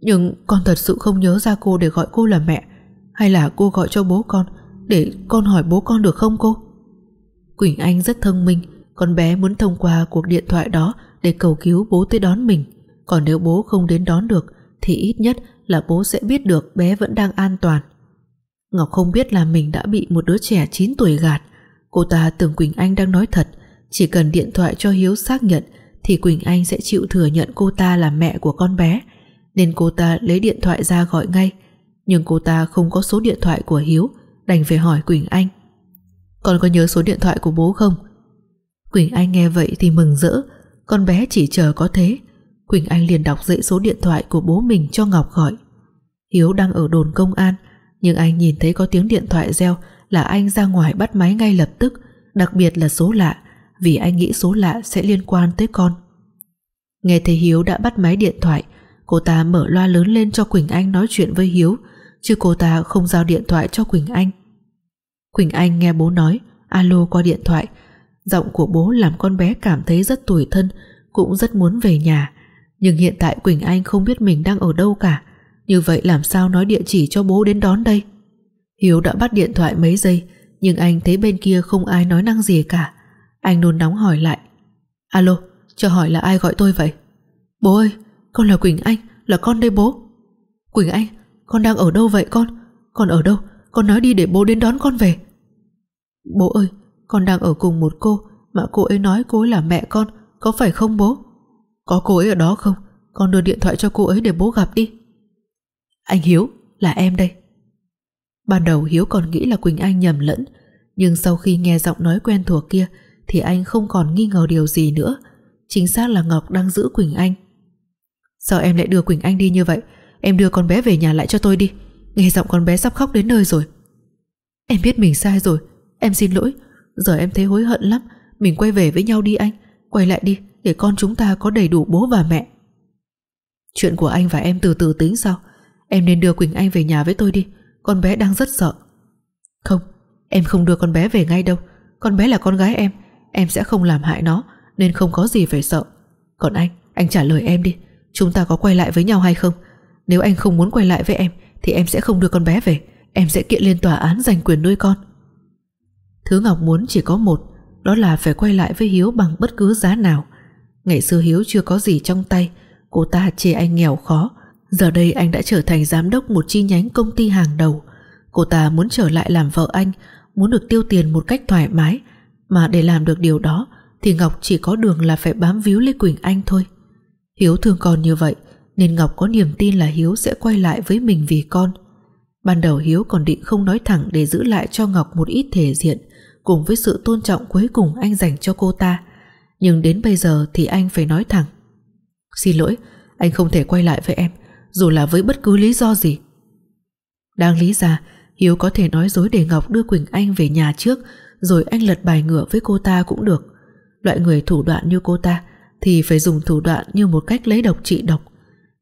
Nhưng con thật sự không nhớ ra cô để gọi cô là mẹ. Hay là cô gọi cho bố con, Để con hỏi bố con được không cô? Quỳnh Anh rất thông minh. Con bé muốn thông qua cuộc điện thoại đó để cầu cứu bố tới đón mình. Còn nếu bố không đến đón được, Thì ít nhất là bố sẽ biết được bé vẫn đang an toàn. Ngọc không biết là mình đã bị một đứa trẻ 9 tuổi gạt. Cô ta tưởng Quỳnh Anh đang nói thật. Chỉ cần điện thoại cho Hiếu xác nhận, Thì Quỳnh Anh sẽ chịu thừa nhận cô ta là mẹ của con bé. Nên cô ta lấy điện thoại ra gọi ngay. Nhưng cô ta không có số điện thoại của Hiếu, Đành phải hỏi Quỳnh Anh. Con có nhớ số điện thoại của bố không? Quỳnh Anh nghe vậy thì mừng rỡ. Con bé chỉ chờ có thế. Quỳnh Anh liền đọc dãy số điện thoại của bố mình cho Ngọc gọi. Hiếu đang ở đồn công an, Nhưng anh nhìn thấy có tiếng điện thoại reo Là anh ra ngoài bắt máy ngay lập tức, Đặc biệt là số lạ, Vì anh nghĩ số lạ sẽ liên quan tới con. Nghe thấy Hiếu đã bắt máy điện thoại, Cô ta mở loa lớn lên cho Quỳnh Anh nói chuyện với Hiếu, Chứ cô ta không giao điện thoại cho Quỳnh Anh. Quỳnh Anh nghe bố nói, Alo qua điện thoại Giọng của bố làm con bé cảm thấy rất tủi thân Cũng rất muốn về nhà. Nhưng hiện tại Quỳnh Anh không biết mình đang ở đâu cả. Như vậy làm sao nói địa chỉ cho bố đến đón đây? Hiếu đã bắt điện thoại mấy giây Nhưng anh thấy bên kia không ai nói năng gì cả. Anh nôn nóng hỏi lại. Alo, cho hỏi là ai gọi tôi vậy? Bố ơi, con là Quỳnh Anh Là con đây bố. Quỳnh Anh, con đang ở đâu vậy con? Con ở đâu, con nói đi để bố đến đón con về. Bố ơi, con đang ở cùng một cô Mà cô ấy nói cô ấy là mẹ con Có phải không bố? Có cô ấy ở đó không? Con đưa điện thoại cho cô ấy để bố gặp đi. Anh Hiếu, là em đây. Ban đầu Hiếu còn nghĩ là Quỳnh Anh nhầm lẫn Nhưng sau khi nghe giọng nói quen thuộc kia Thì anh không còn nghi ngờ điều gì nữa. Chính xác là Ngọc đang giữ Quỳnh Anh. Sao em lại đưa Quỳnh Anh đi như vậy? Em đưa con bé về nhà lại cho tôi đi. Nghe giọng con bé sắp khóc đến nơi rồi. Em biết mình sai rồi. Em xin lỗi. Giờ em thấy hối hận lắm. Mình quay về với nhau đi anh. Quay lại đi để con chúng ta có đầy đủ bố và mẹ. Chuyện của anh và em từ từ tính sao Em nên đưa Quỳnh Anh về nhà với tôi đi. Con bé đang rất sợ. Không em không đưa con bé về ngay đâu. Con bé là con gái em. Em sẽ không làm hại nó Nên không có gì phải sợ. Còn anh, anh trả lời em đi. Chúng ta có quay lại với nhau hay không? Nếu anh không muốn quay lại với em Thì em sẽ không đưa con bé về. Em sẽ kiện lên tòa án giành quyền nuôi con. Thứ Ngọc muốn chỉ có một, Đó là phải quay lại với Hiếu bằng bất cứ giá nào. Ngày xưa Hiếu chưa có gì trong tay, Cô ta chê anh nghèo khó. Giờ đây anh đã trở thành giám đốc một chi nhánh công ty hàng đầu. Cô ta muốn trở lại làm vợ anh, Muốn được tiêu tiền một cách thoải mái. Mà để làm được điều đó, Thì Ngọc chỉ có đường là phải bám víu Lê Quỳnh Anh thôi. Hiếu thương con như vậy, Nên Ngọc có niềm tin là Hiếu sẽ quay lại với mình vì con. Ban đầu Hiếu còn định không nói thẳng Để giữ lại cho Ngọc một ít thể diện. Cùng với sự tôn trọng cuối cùng anh dành cho cô ta. Nhưng đến bây giờ thì anh phải nói thẳng. Xin lỗi, Anh không thể quay lại với em, Dù là với bất cứ lý do gì. Đang lý ra, Hiếu có thể nói dối để Ngọc đưa Quỳnh Anh về nhà trước, Rồi anh lật bài ngửa với cô ta cũng được. Loại người thủ đoạn như cô ta Thì phải dùng thủ đoạn như một cách lấy độc trị độc.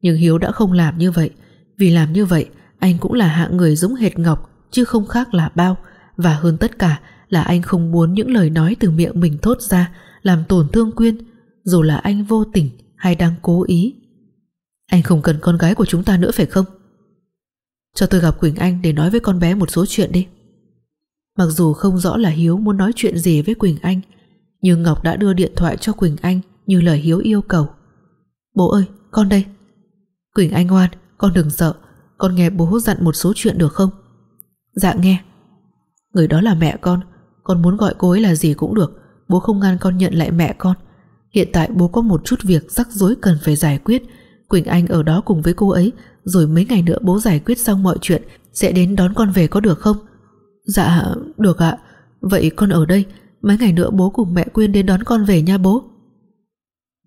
Nhưng Hiếu đã không làm như vậy. Vì làm như vậy, Anh cũng là hạng người giống hệt Ngọc, Chứ không khác là bao, Và hơn tất cả là anh không muốn những lời nói từ miệng mình thốt ra, Làm tổn thương Quyên, Dù là anh vô tình hay đang cố ý. Anh không cần con gái của chúng ta nữa phải không? Cho tôi gặp Quỳnh Anh Để nói với con bé một số chuyện đi. Mặc dù không rõ là Hiếu muốn nói chuyện gì với Quỳnh Anh, Nhưng Ngọc đã đưa điện thoại cho Quỳnh Anh Như lời Hiếu yêu cầu. Bố ơi, con đây. Quỳnh Anh ngoan, con đừng sợ, Con nghe bố dặn một số chuyện được không? Dạ nghe. Người đó là mẹ con con muốn gọi cô ấy là gì cũng được. Bố không ngăn con nhận lại mẹ con. Hiện tại bố có một chút việc rắc rối cần phải giải quyết. Quỳnh Anh ở đó cùng với cô ấy, Rồi mấy ngày nữa bố giải quyết xong mọi chuyện, Sẽ đến đón con về có được không? Dạ được ạ. Vậy con ở đây. Mấy ngày nữa bố cùng mẹ Quyên đến đón con về nha bố.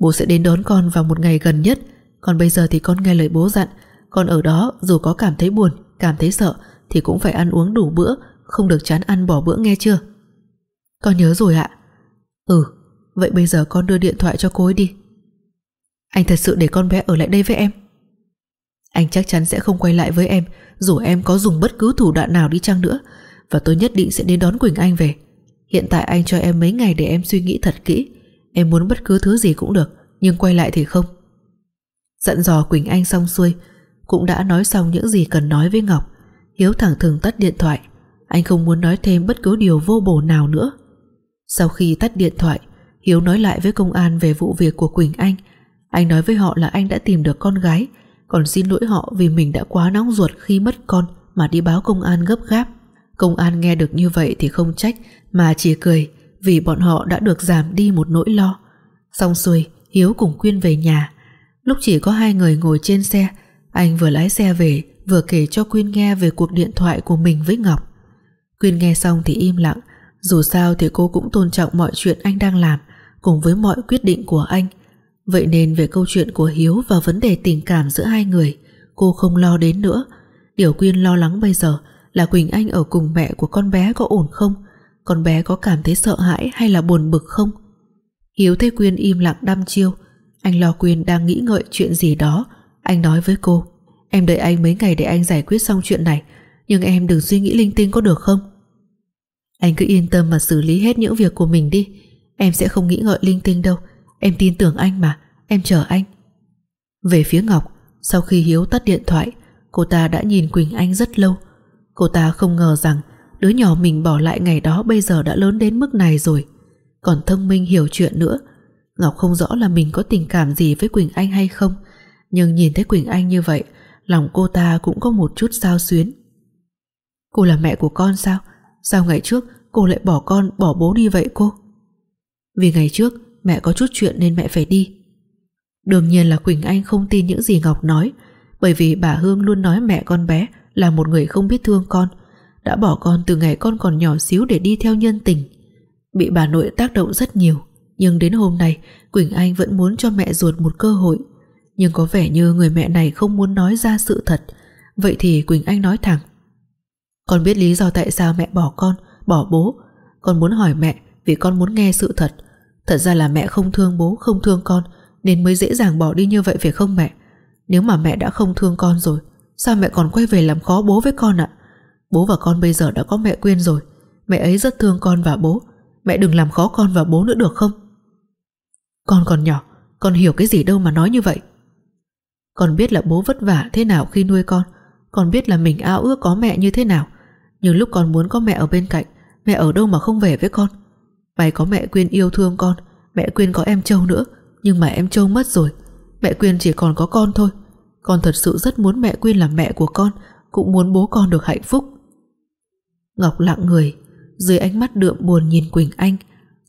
Bố sẽ đến đón con vào một ngày gần nhất. Còn bây giờ thì con nghe lời bố dặn. Con ở đó, dù có cảm thấy buồn, Cảm thấy sợ, Thì cũng phải ăn uống đủ bữa. Không được chán ăn bỏ bữa nghe chưa? Con nhớ rồi ạ. Ừ Vậy bây giờ con đưa điện thoại cho cô ấy đi. Anh thật sự để con bé ở lại đây với em. Anh chắc chắn sẽ không quay lại với em, Dù em có dùng bất cứ thủ đoạn nào đi chăng nữa, Và tôi nhất định sẽ đến đón Quỳnh Anh về. Hiện tại anh cho em mấy ngày để em suy nghĩ thật kỹ. Em muốn bất cứ thứ gì cũng được, Nhưng quay lại thì không. Dặn dò Quỳnh Anh xong xuôi, Cũng đã nói xong những gì cần nói với Ngọc. Hiếu thẳng thừng tắt điện thoại. Anh không muốn nói thêm bất cứ điều vô bổ nào nữa. Sau khi tắt điện thoại, Hiếu nói lại với công an về vụ việc của Quỳnh Anh. Anh nói với họ là anh đã tìm được con gái, Còn xin lỗi họ vì mình đã quá nóng ruột khi mất con Mà đi báo công an gấp gáp. Công an nghe được như vậy thì không trách, Mà chỉ cười Vì bọn họ đã được giảm đi một nỗi lo. Xong xuôi, Hiếu cùng Quyên về nhà. Lúc chỉ có hai người ngồi trên xe, Anh vừa lái xe về, Vừa kể cho Quyên nghe về cuộc điện thoại của mình với Ngọc. Quyên nghe xong thì im lặng dù sao thì cô cũng tôn trọng mọi chuyện anh đang làm cùng với mọi quyết định của anh. Vậy nên về câu chuyện của Hiếu và vấn đề tình cảm giữa hai người, cô không lo đến nữa. Điều Quyên lo lắng bây giờ là Quỳnh Anh ở cùng mẹ của con bé có ổn không? Con bé có cảm thấy sợ hãi hay là buồn bực không? Hiếu thấy Quyên im lặng đăm chiêu. Anh lo Quyên đang nghĩ ngợi chuyện gì đó. Anh nói với cô, em đợi anh mấy ngày để anh giải quyết xong chuyện này. Nhưng em đừng suy nghĩ linh tinh có được không? Anh cứ yên tâm mà xử lý hết những việc của mình đi. Em sẽ không nghĩ ngợi linh tinh đâu. Em tin tưởng anh mà. Em chờ anh. Về phía Ngọc, Sau khi Hiếu tắt điện thoại, Cô ta đã nhìn Quỳnh Anh rất lâu. Cô ta không ngờ rằng Đứa nhỏ mình bỏ lại ngày đó bây giờ đã lớn đến mức này rồi. Còn thông minh hiểu chuyện nữa. Ngọc không rõ là mình có tình cảm gì với Quỳnh Anh hay không. Nhưng nhìn thấy Quỳnh Anh như vậy, Lòng cô ta cũng có một chút sao xuyến. Cô là mẹ của con sao? Sao ngày trước cô lại bỏ con, Bỏ bố đi vậy cô? Vì ngày trước mẹ có chút chuyện nên mẹ phải đi. Đương nhiên là Quỳnh Anh không tin những gì Ngọc nói, Bởi vì bà Hương luôn nói mẹ con bé Là một người không biết thương con, Đã bỏ con từ ngày con còn nhỏ xíu Để đi theo nhân tình. Bị bà nội tác động rất nhiều, Nhưng đến hôm nay Quỳnh Anh vẫn muốn cho mẹ ruột một cơ hội. Nhưng có vẻ như người mẹ này không muốn nói ra sự thật. Vậy thì Quỳnh Anh nói thẳng con biết lý do tại sao mẹ bỏ con, Bỏ bố. Con muốn hỏi mẹ vì con muốn nghe sự thật. Thật ra là mẹ không thương bố, không thương con, Nên mới dễ dàng bỏ đi như vậy phải không mẹ? Nếu mà mẹ đã không thương con rồi, Sao mẹ còn quay về làm khó bố với con ạ? Bố và con bây giờ đã có mẹ Quyên rồi. Mẹ ấy rất thương con và bố. Mẹ đừng làm khó con và bố nữa được không? Con còn nhỏ, Con hiểu cái gì đâu mà nói như vậy. Con biết là bố vất vả thế nào khi nuôi con. Con biết là mình ao ước có mẹ như thế nào. Nhưng lúc con muốn có mẹ ở bên cạnh, Mẹ ở đâu mà không về với con? Mày có mẹ Quyên yêu thương con, Mẹ Quyên có em Châu nữa, Nhưng mà em Châu mất rồi. Mẹ Quyên chỉ còn có con thôi. Con thật sự rất muốn mẹ Quyên là mẹ của con, Cũng muốn bố con được hạnh phúc. Ngọc lặng người, Dưới ánh mắt đượm buồn nhìn Quỳnh Anh.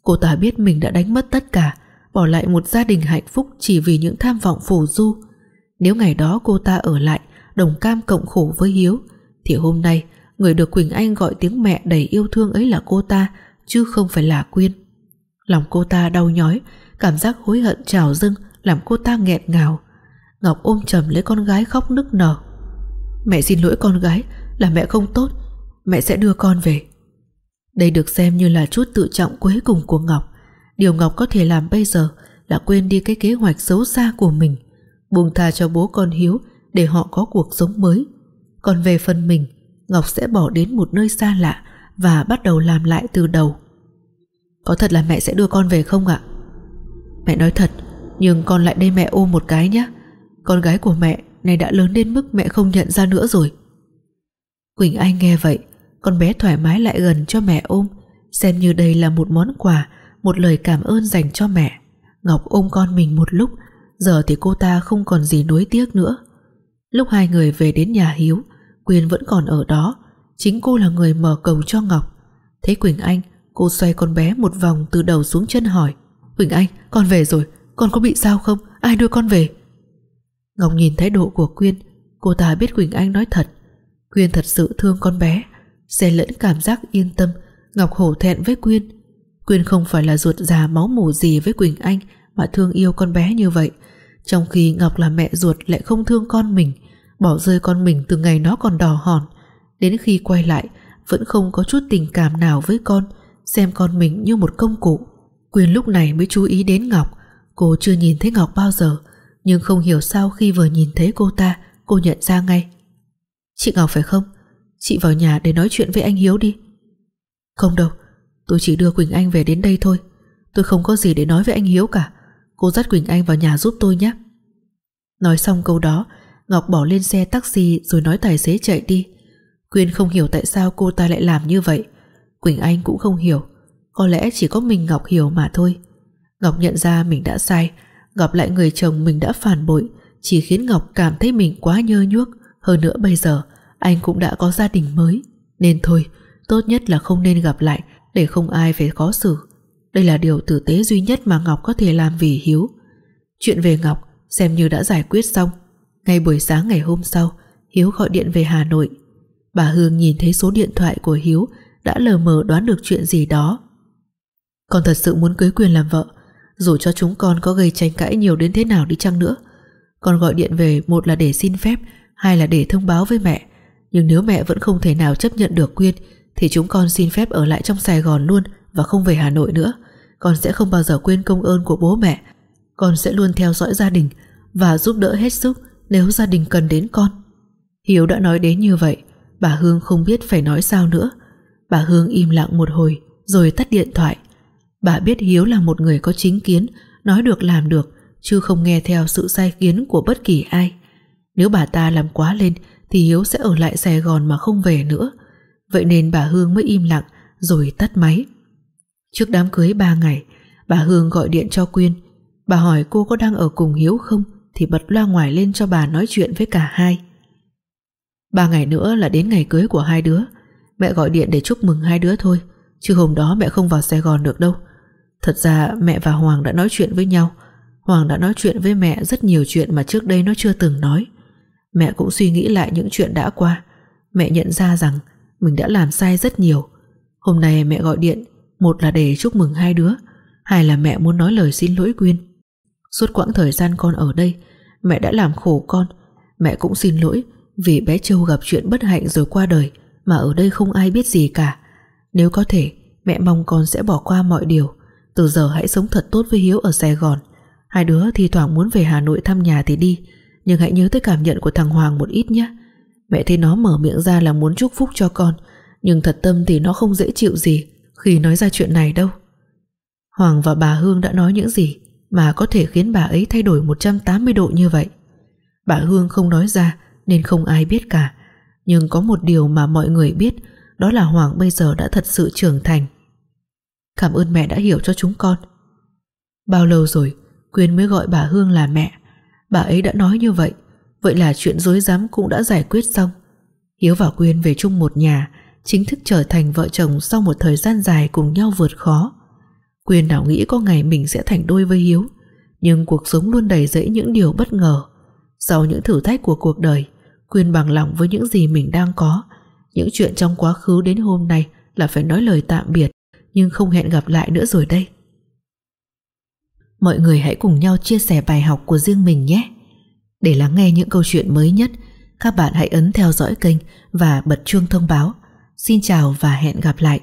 Cô ta biết mình đã đánh mất tất cả, Bỏ lại một gia đình hạnh phúc Chỉ vì những tham vọng phù du. Nếu ngày đó cô ta ở lại, Đồng cam cộng khổ với Hiếu, Thì hôm nay người được Quỳnh Anh gọi tiếng mẹ đầy yêu thương ấy là cô ta chứ không phải là Quyên. Lòng cô ta đau nhói, cảm giác hối hận trào dâng làm cô ta nghẹn ngào. Ngọc ôm chầm lấy con gái khóc nức nở. Mẹ xin lỗi con gái, là mẹ không tốt, mẹ sẽ đưa con về. Đây được xem như là chút tự trọng cuối cùng của Ngọc. Điều Ngọc có thể làm bây giờ là quên đi cái kế hoạch xấu xa của mình, buông tha cho bố con Hiếu để họ có cuộc sống mới. Còn về phần mình, Ngọc sẽ bỏ đến một nơi xa lạ và bắt đầu làm lại từ đầu. Có thật là mẹ sẽ đưa con về không ạ? Mẹ nói thật, nhưng con lại đây mẹ ôm một cái nhé. Con gái của mẹ này đã lớn đến mức mẹ không nhận ra nữa rồi. Quỳnh Anh nghe vậy, con bé thoải mái lại gần cho mẹ ôm, xem như đây là một món quà, một lời cảm ơn dành cho mẹ. Ngọc ôm con mình một lúc, giờ thì cô ta không còn gì nuối tiếc nữa. Lúc hai người về đến nhà Hiếu, Quyên vẫn còn ở đó. Chính cô là người mở cổng cho Ngọc. Thấy Quỳnh Anh, Cô xoay con bé một vòng từ đầu xuống chân hỏi, Quỳnh Anh, con về rồi, Con có bị sao không? Ai đưa con về? Ngọc nhìn thái độ của Quyên, Cô ta biết Quỳnh Anh nói thật. Quyên thật sự thương con bé, Xen lẫn cảm giác yên tâm, Ngọc hổ thẹn với Quyên. Quyên không phải là ruột già máu mủ gì với Quỳnh Anh Mà thương yêu con bé như vậy. Trong khi Ngọc là mẹ ruột lại không thương con mình Bỏ rơi con mình từ ngày nó còn đỏ hòn. Đến khi quay lại, Vẫn không có chút tình cảm nào với con, Xem con mình như một công cụ. Quyền lúc này mới chú ý đến Ngọc. Cô chưa nhìn thấy Ngọc bao giờ, Nhưng không hiểu sao khi vừa nhìn thấy cô ta, Cô nhận ra ngay. Chị Ngọc phải không? Chị vào nhà để nói chuyện với anh Hiếu đi. Không đâu, Tôi chỉ đưa Quỳnh Anh về đến đây thôi. Tôi không có gì để nói với anh Hiếu cả. Cô dắt Quỳnh Anh vào nhà giúp tôi nhé. Nói xong câu đó Ngọc bỏ lên xe taxi rồi nói tài xế chạy đi. Quyên không hiểu tại sao cô ta lại làm như vậy. Quỳnh Anh cũng không hiểu. Có lẽ chỉ có mình Ngọc hiểu mà thôi. Ngọc nhận ra mình đã sai. Gặp lại người chồng mình đã phản bội, Chỉ khiến Ngọc cảm thấy mình quá nhơ nhuốc. Hơn nữa bây giờ, Anh cũng đã có gia đình mới. Nên thôi, tốt nhất là không nên gặp lại, Để không ai phải khó xử. Đây là điều tử tế duy nhất mà Ngọc có thể làm vì Hiếu. Chuyện về Ngọc Xem như đã giải quyết xong ngay buổi sáng ngày hôm sau, Hiếu gọi điện về Hà Nội. Bà Hương nhìn thấy số điện thoại của Hiếu Đã lờ mờ đoán được chuyện gì đó. Con thật sự muốn cưới quyền làm vợ, Dù cho chúng con có gây tranh cãi nhiều đến thế nào đi chăng nữa. Con gọi điện về, Một là để xin phép, Hai là để thông báo với mẹ. Nhưng nếu mẹ vẫn không thể nào chấp nhận được Quyên, Thì chúng con xin phép ở lại trong Sài Gòn luôn Và không về Hà Nội nữa. Con sẽ không bao giờ quên công ơn của bố mẹ. Con sẽ luôn theo dõi gia đình Và giúp đỡ hết sức nếu gia đình cần đến con. Hiếu đã nói đến như vậy, bà Hương không biết phải nói sao nữa. Bà Hương im lặng một hồi rồi tắt điện thoại. Bà biết Hiếu là một người có chính kiến, nói được làm được, chứ không nghe theo sự sai kiến của bất kỳ ai. Nếu bà ta làm quá lên thì Hiếu sẽ ở lại Sài Gòn mà không về nữa. Vậy nên bà Hương mới im lặng rồi tắt máy. Trước đám cưới ba ngày, bà Hương gọi điện cho Quyên. Bà hỏi cô có đang ở cùng Hiếu không thì bật loa ngoài lên cho bà nói chuyện với cả hai. Ba ngày nữa là đến ngày cưới của hai đứa. Mẹ gọi điện để chúc mừng hai đứa thôi, chứ hôm đó mẹ không vào Sài Gòn được đâu. Thật ra mẹ và Hoàng đã nói chuyện với nhau. Hoàng đã nói chuyện với mẹ rất nhiều chuyện mà trước đây nó chưa từng nói. Mẹ cũng suy nghĩ lại những chuyện đã qua. Mẹ nhận ra rằng mình đã làm sai rất nhiều. Hôm nay mẹ gọi điện, một là để chúc mừng hai đứa, hai là mẹ muốn nói lời xin lỗi Quyên. Suốt quãng thời gian con ở đây, Mẹ đã làm khổ con. Mẹ cũng xin lỗi Vì bé Châu gặp chuyện bất hạnh rồi qua đời, Mà ở đây không ai biết gì cả. Nếu có thể, Mẹ mong con sẽ bỏ qua mọi điều. Từ giờ hãy sống thật tốt với Hiếu ở Sài Gòn. Hai đứa thì thoảng muốn về Hà Nội thăm nhà thì đi, Nhưng hãy nhớ tới cảm nhận của thằng Hoàng một ít nhé. Mẹ thấy nó mở miệng ra là muốn chúc phúc cho con, Nhưng thật tâm thì nó không dễ chịu gì Khi nói ra chuyện này đâu. Hoàng và bà Hương đã nói những gì? Mà có thể khiến bà ấy thay đổi 180 độ như vậy. Bà Hương không nói ra, Nên không ai biết cả. Nhưng có một điều mà mọi người biết, Đó là Hoàng bây giờ đã thật sự trưởng thành. Cảm ơn mẹ đã hiểu cho chúng con. Bao lâu rồi, Quyên mới gọi bà Hương là mẹ? Bà ấy đã nói như vậy Vậy là chuyện dối rắm cũng đã giải quyết xong. Hiếu và Quyên về chung một nhà, Chính thức trở thành vợ chồng Sau một thời gian dài cùng nhau vượt khó. Quyên nào nghĩ có ngày mình sẽ thành đôi với Hiếu Nhưng cuộc sống luôn đầy rẫy những điều bất ngờ Sau những thử thách của cuộc đời Quyên bằng lòng với những gì mình đang có Những chuyện trong quá khứ đến hôm nay Là phải nói lời tạm biệt Nhưng không hẹn gặp lại nữa rồi đây Mọi người hãy cùng nhau chia sẻ bài học của riêng mình nhé để lắng nghe những câu chuyện mới nhất, các bạn hãy ấn theo dõi kênh và bật chuông thông báo. Xin chào và hẹn gặp lại.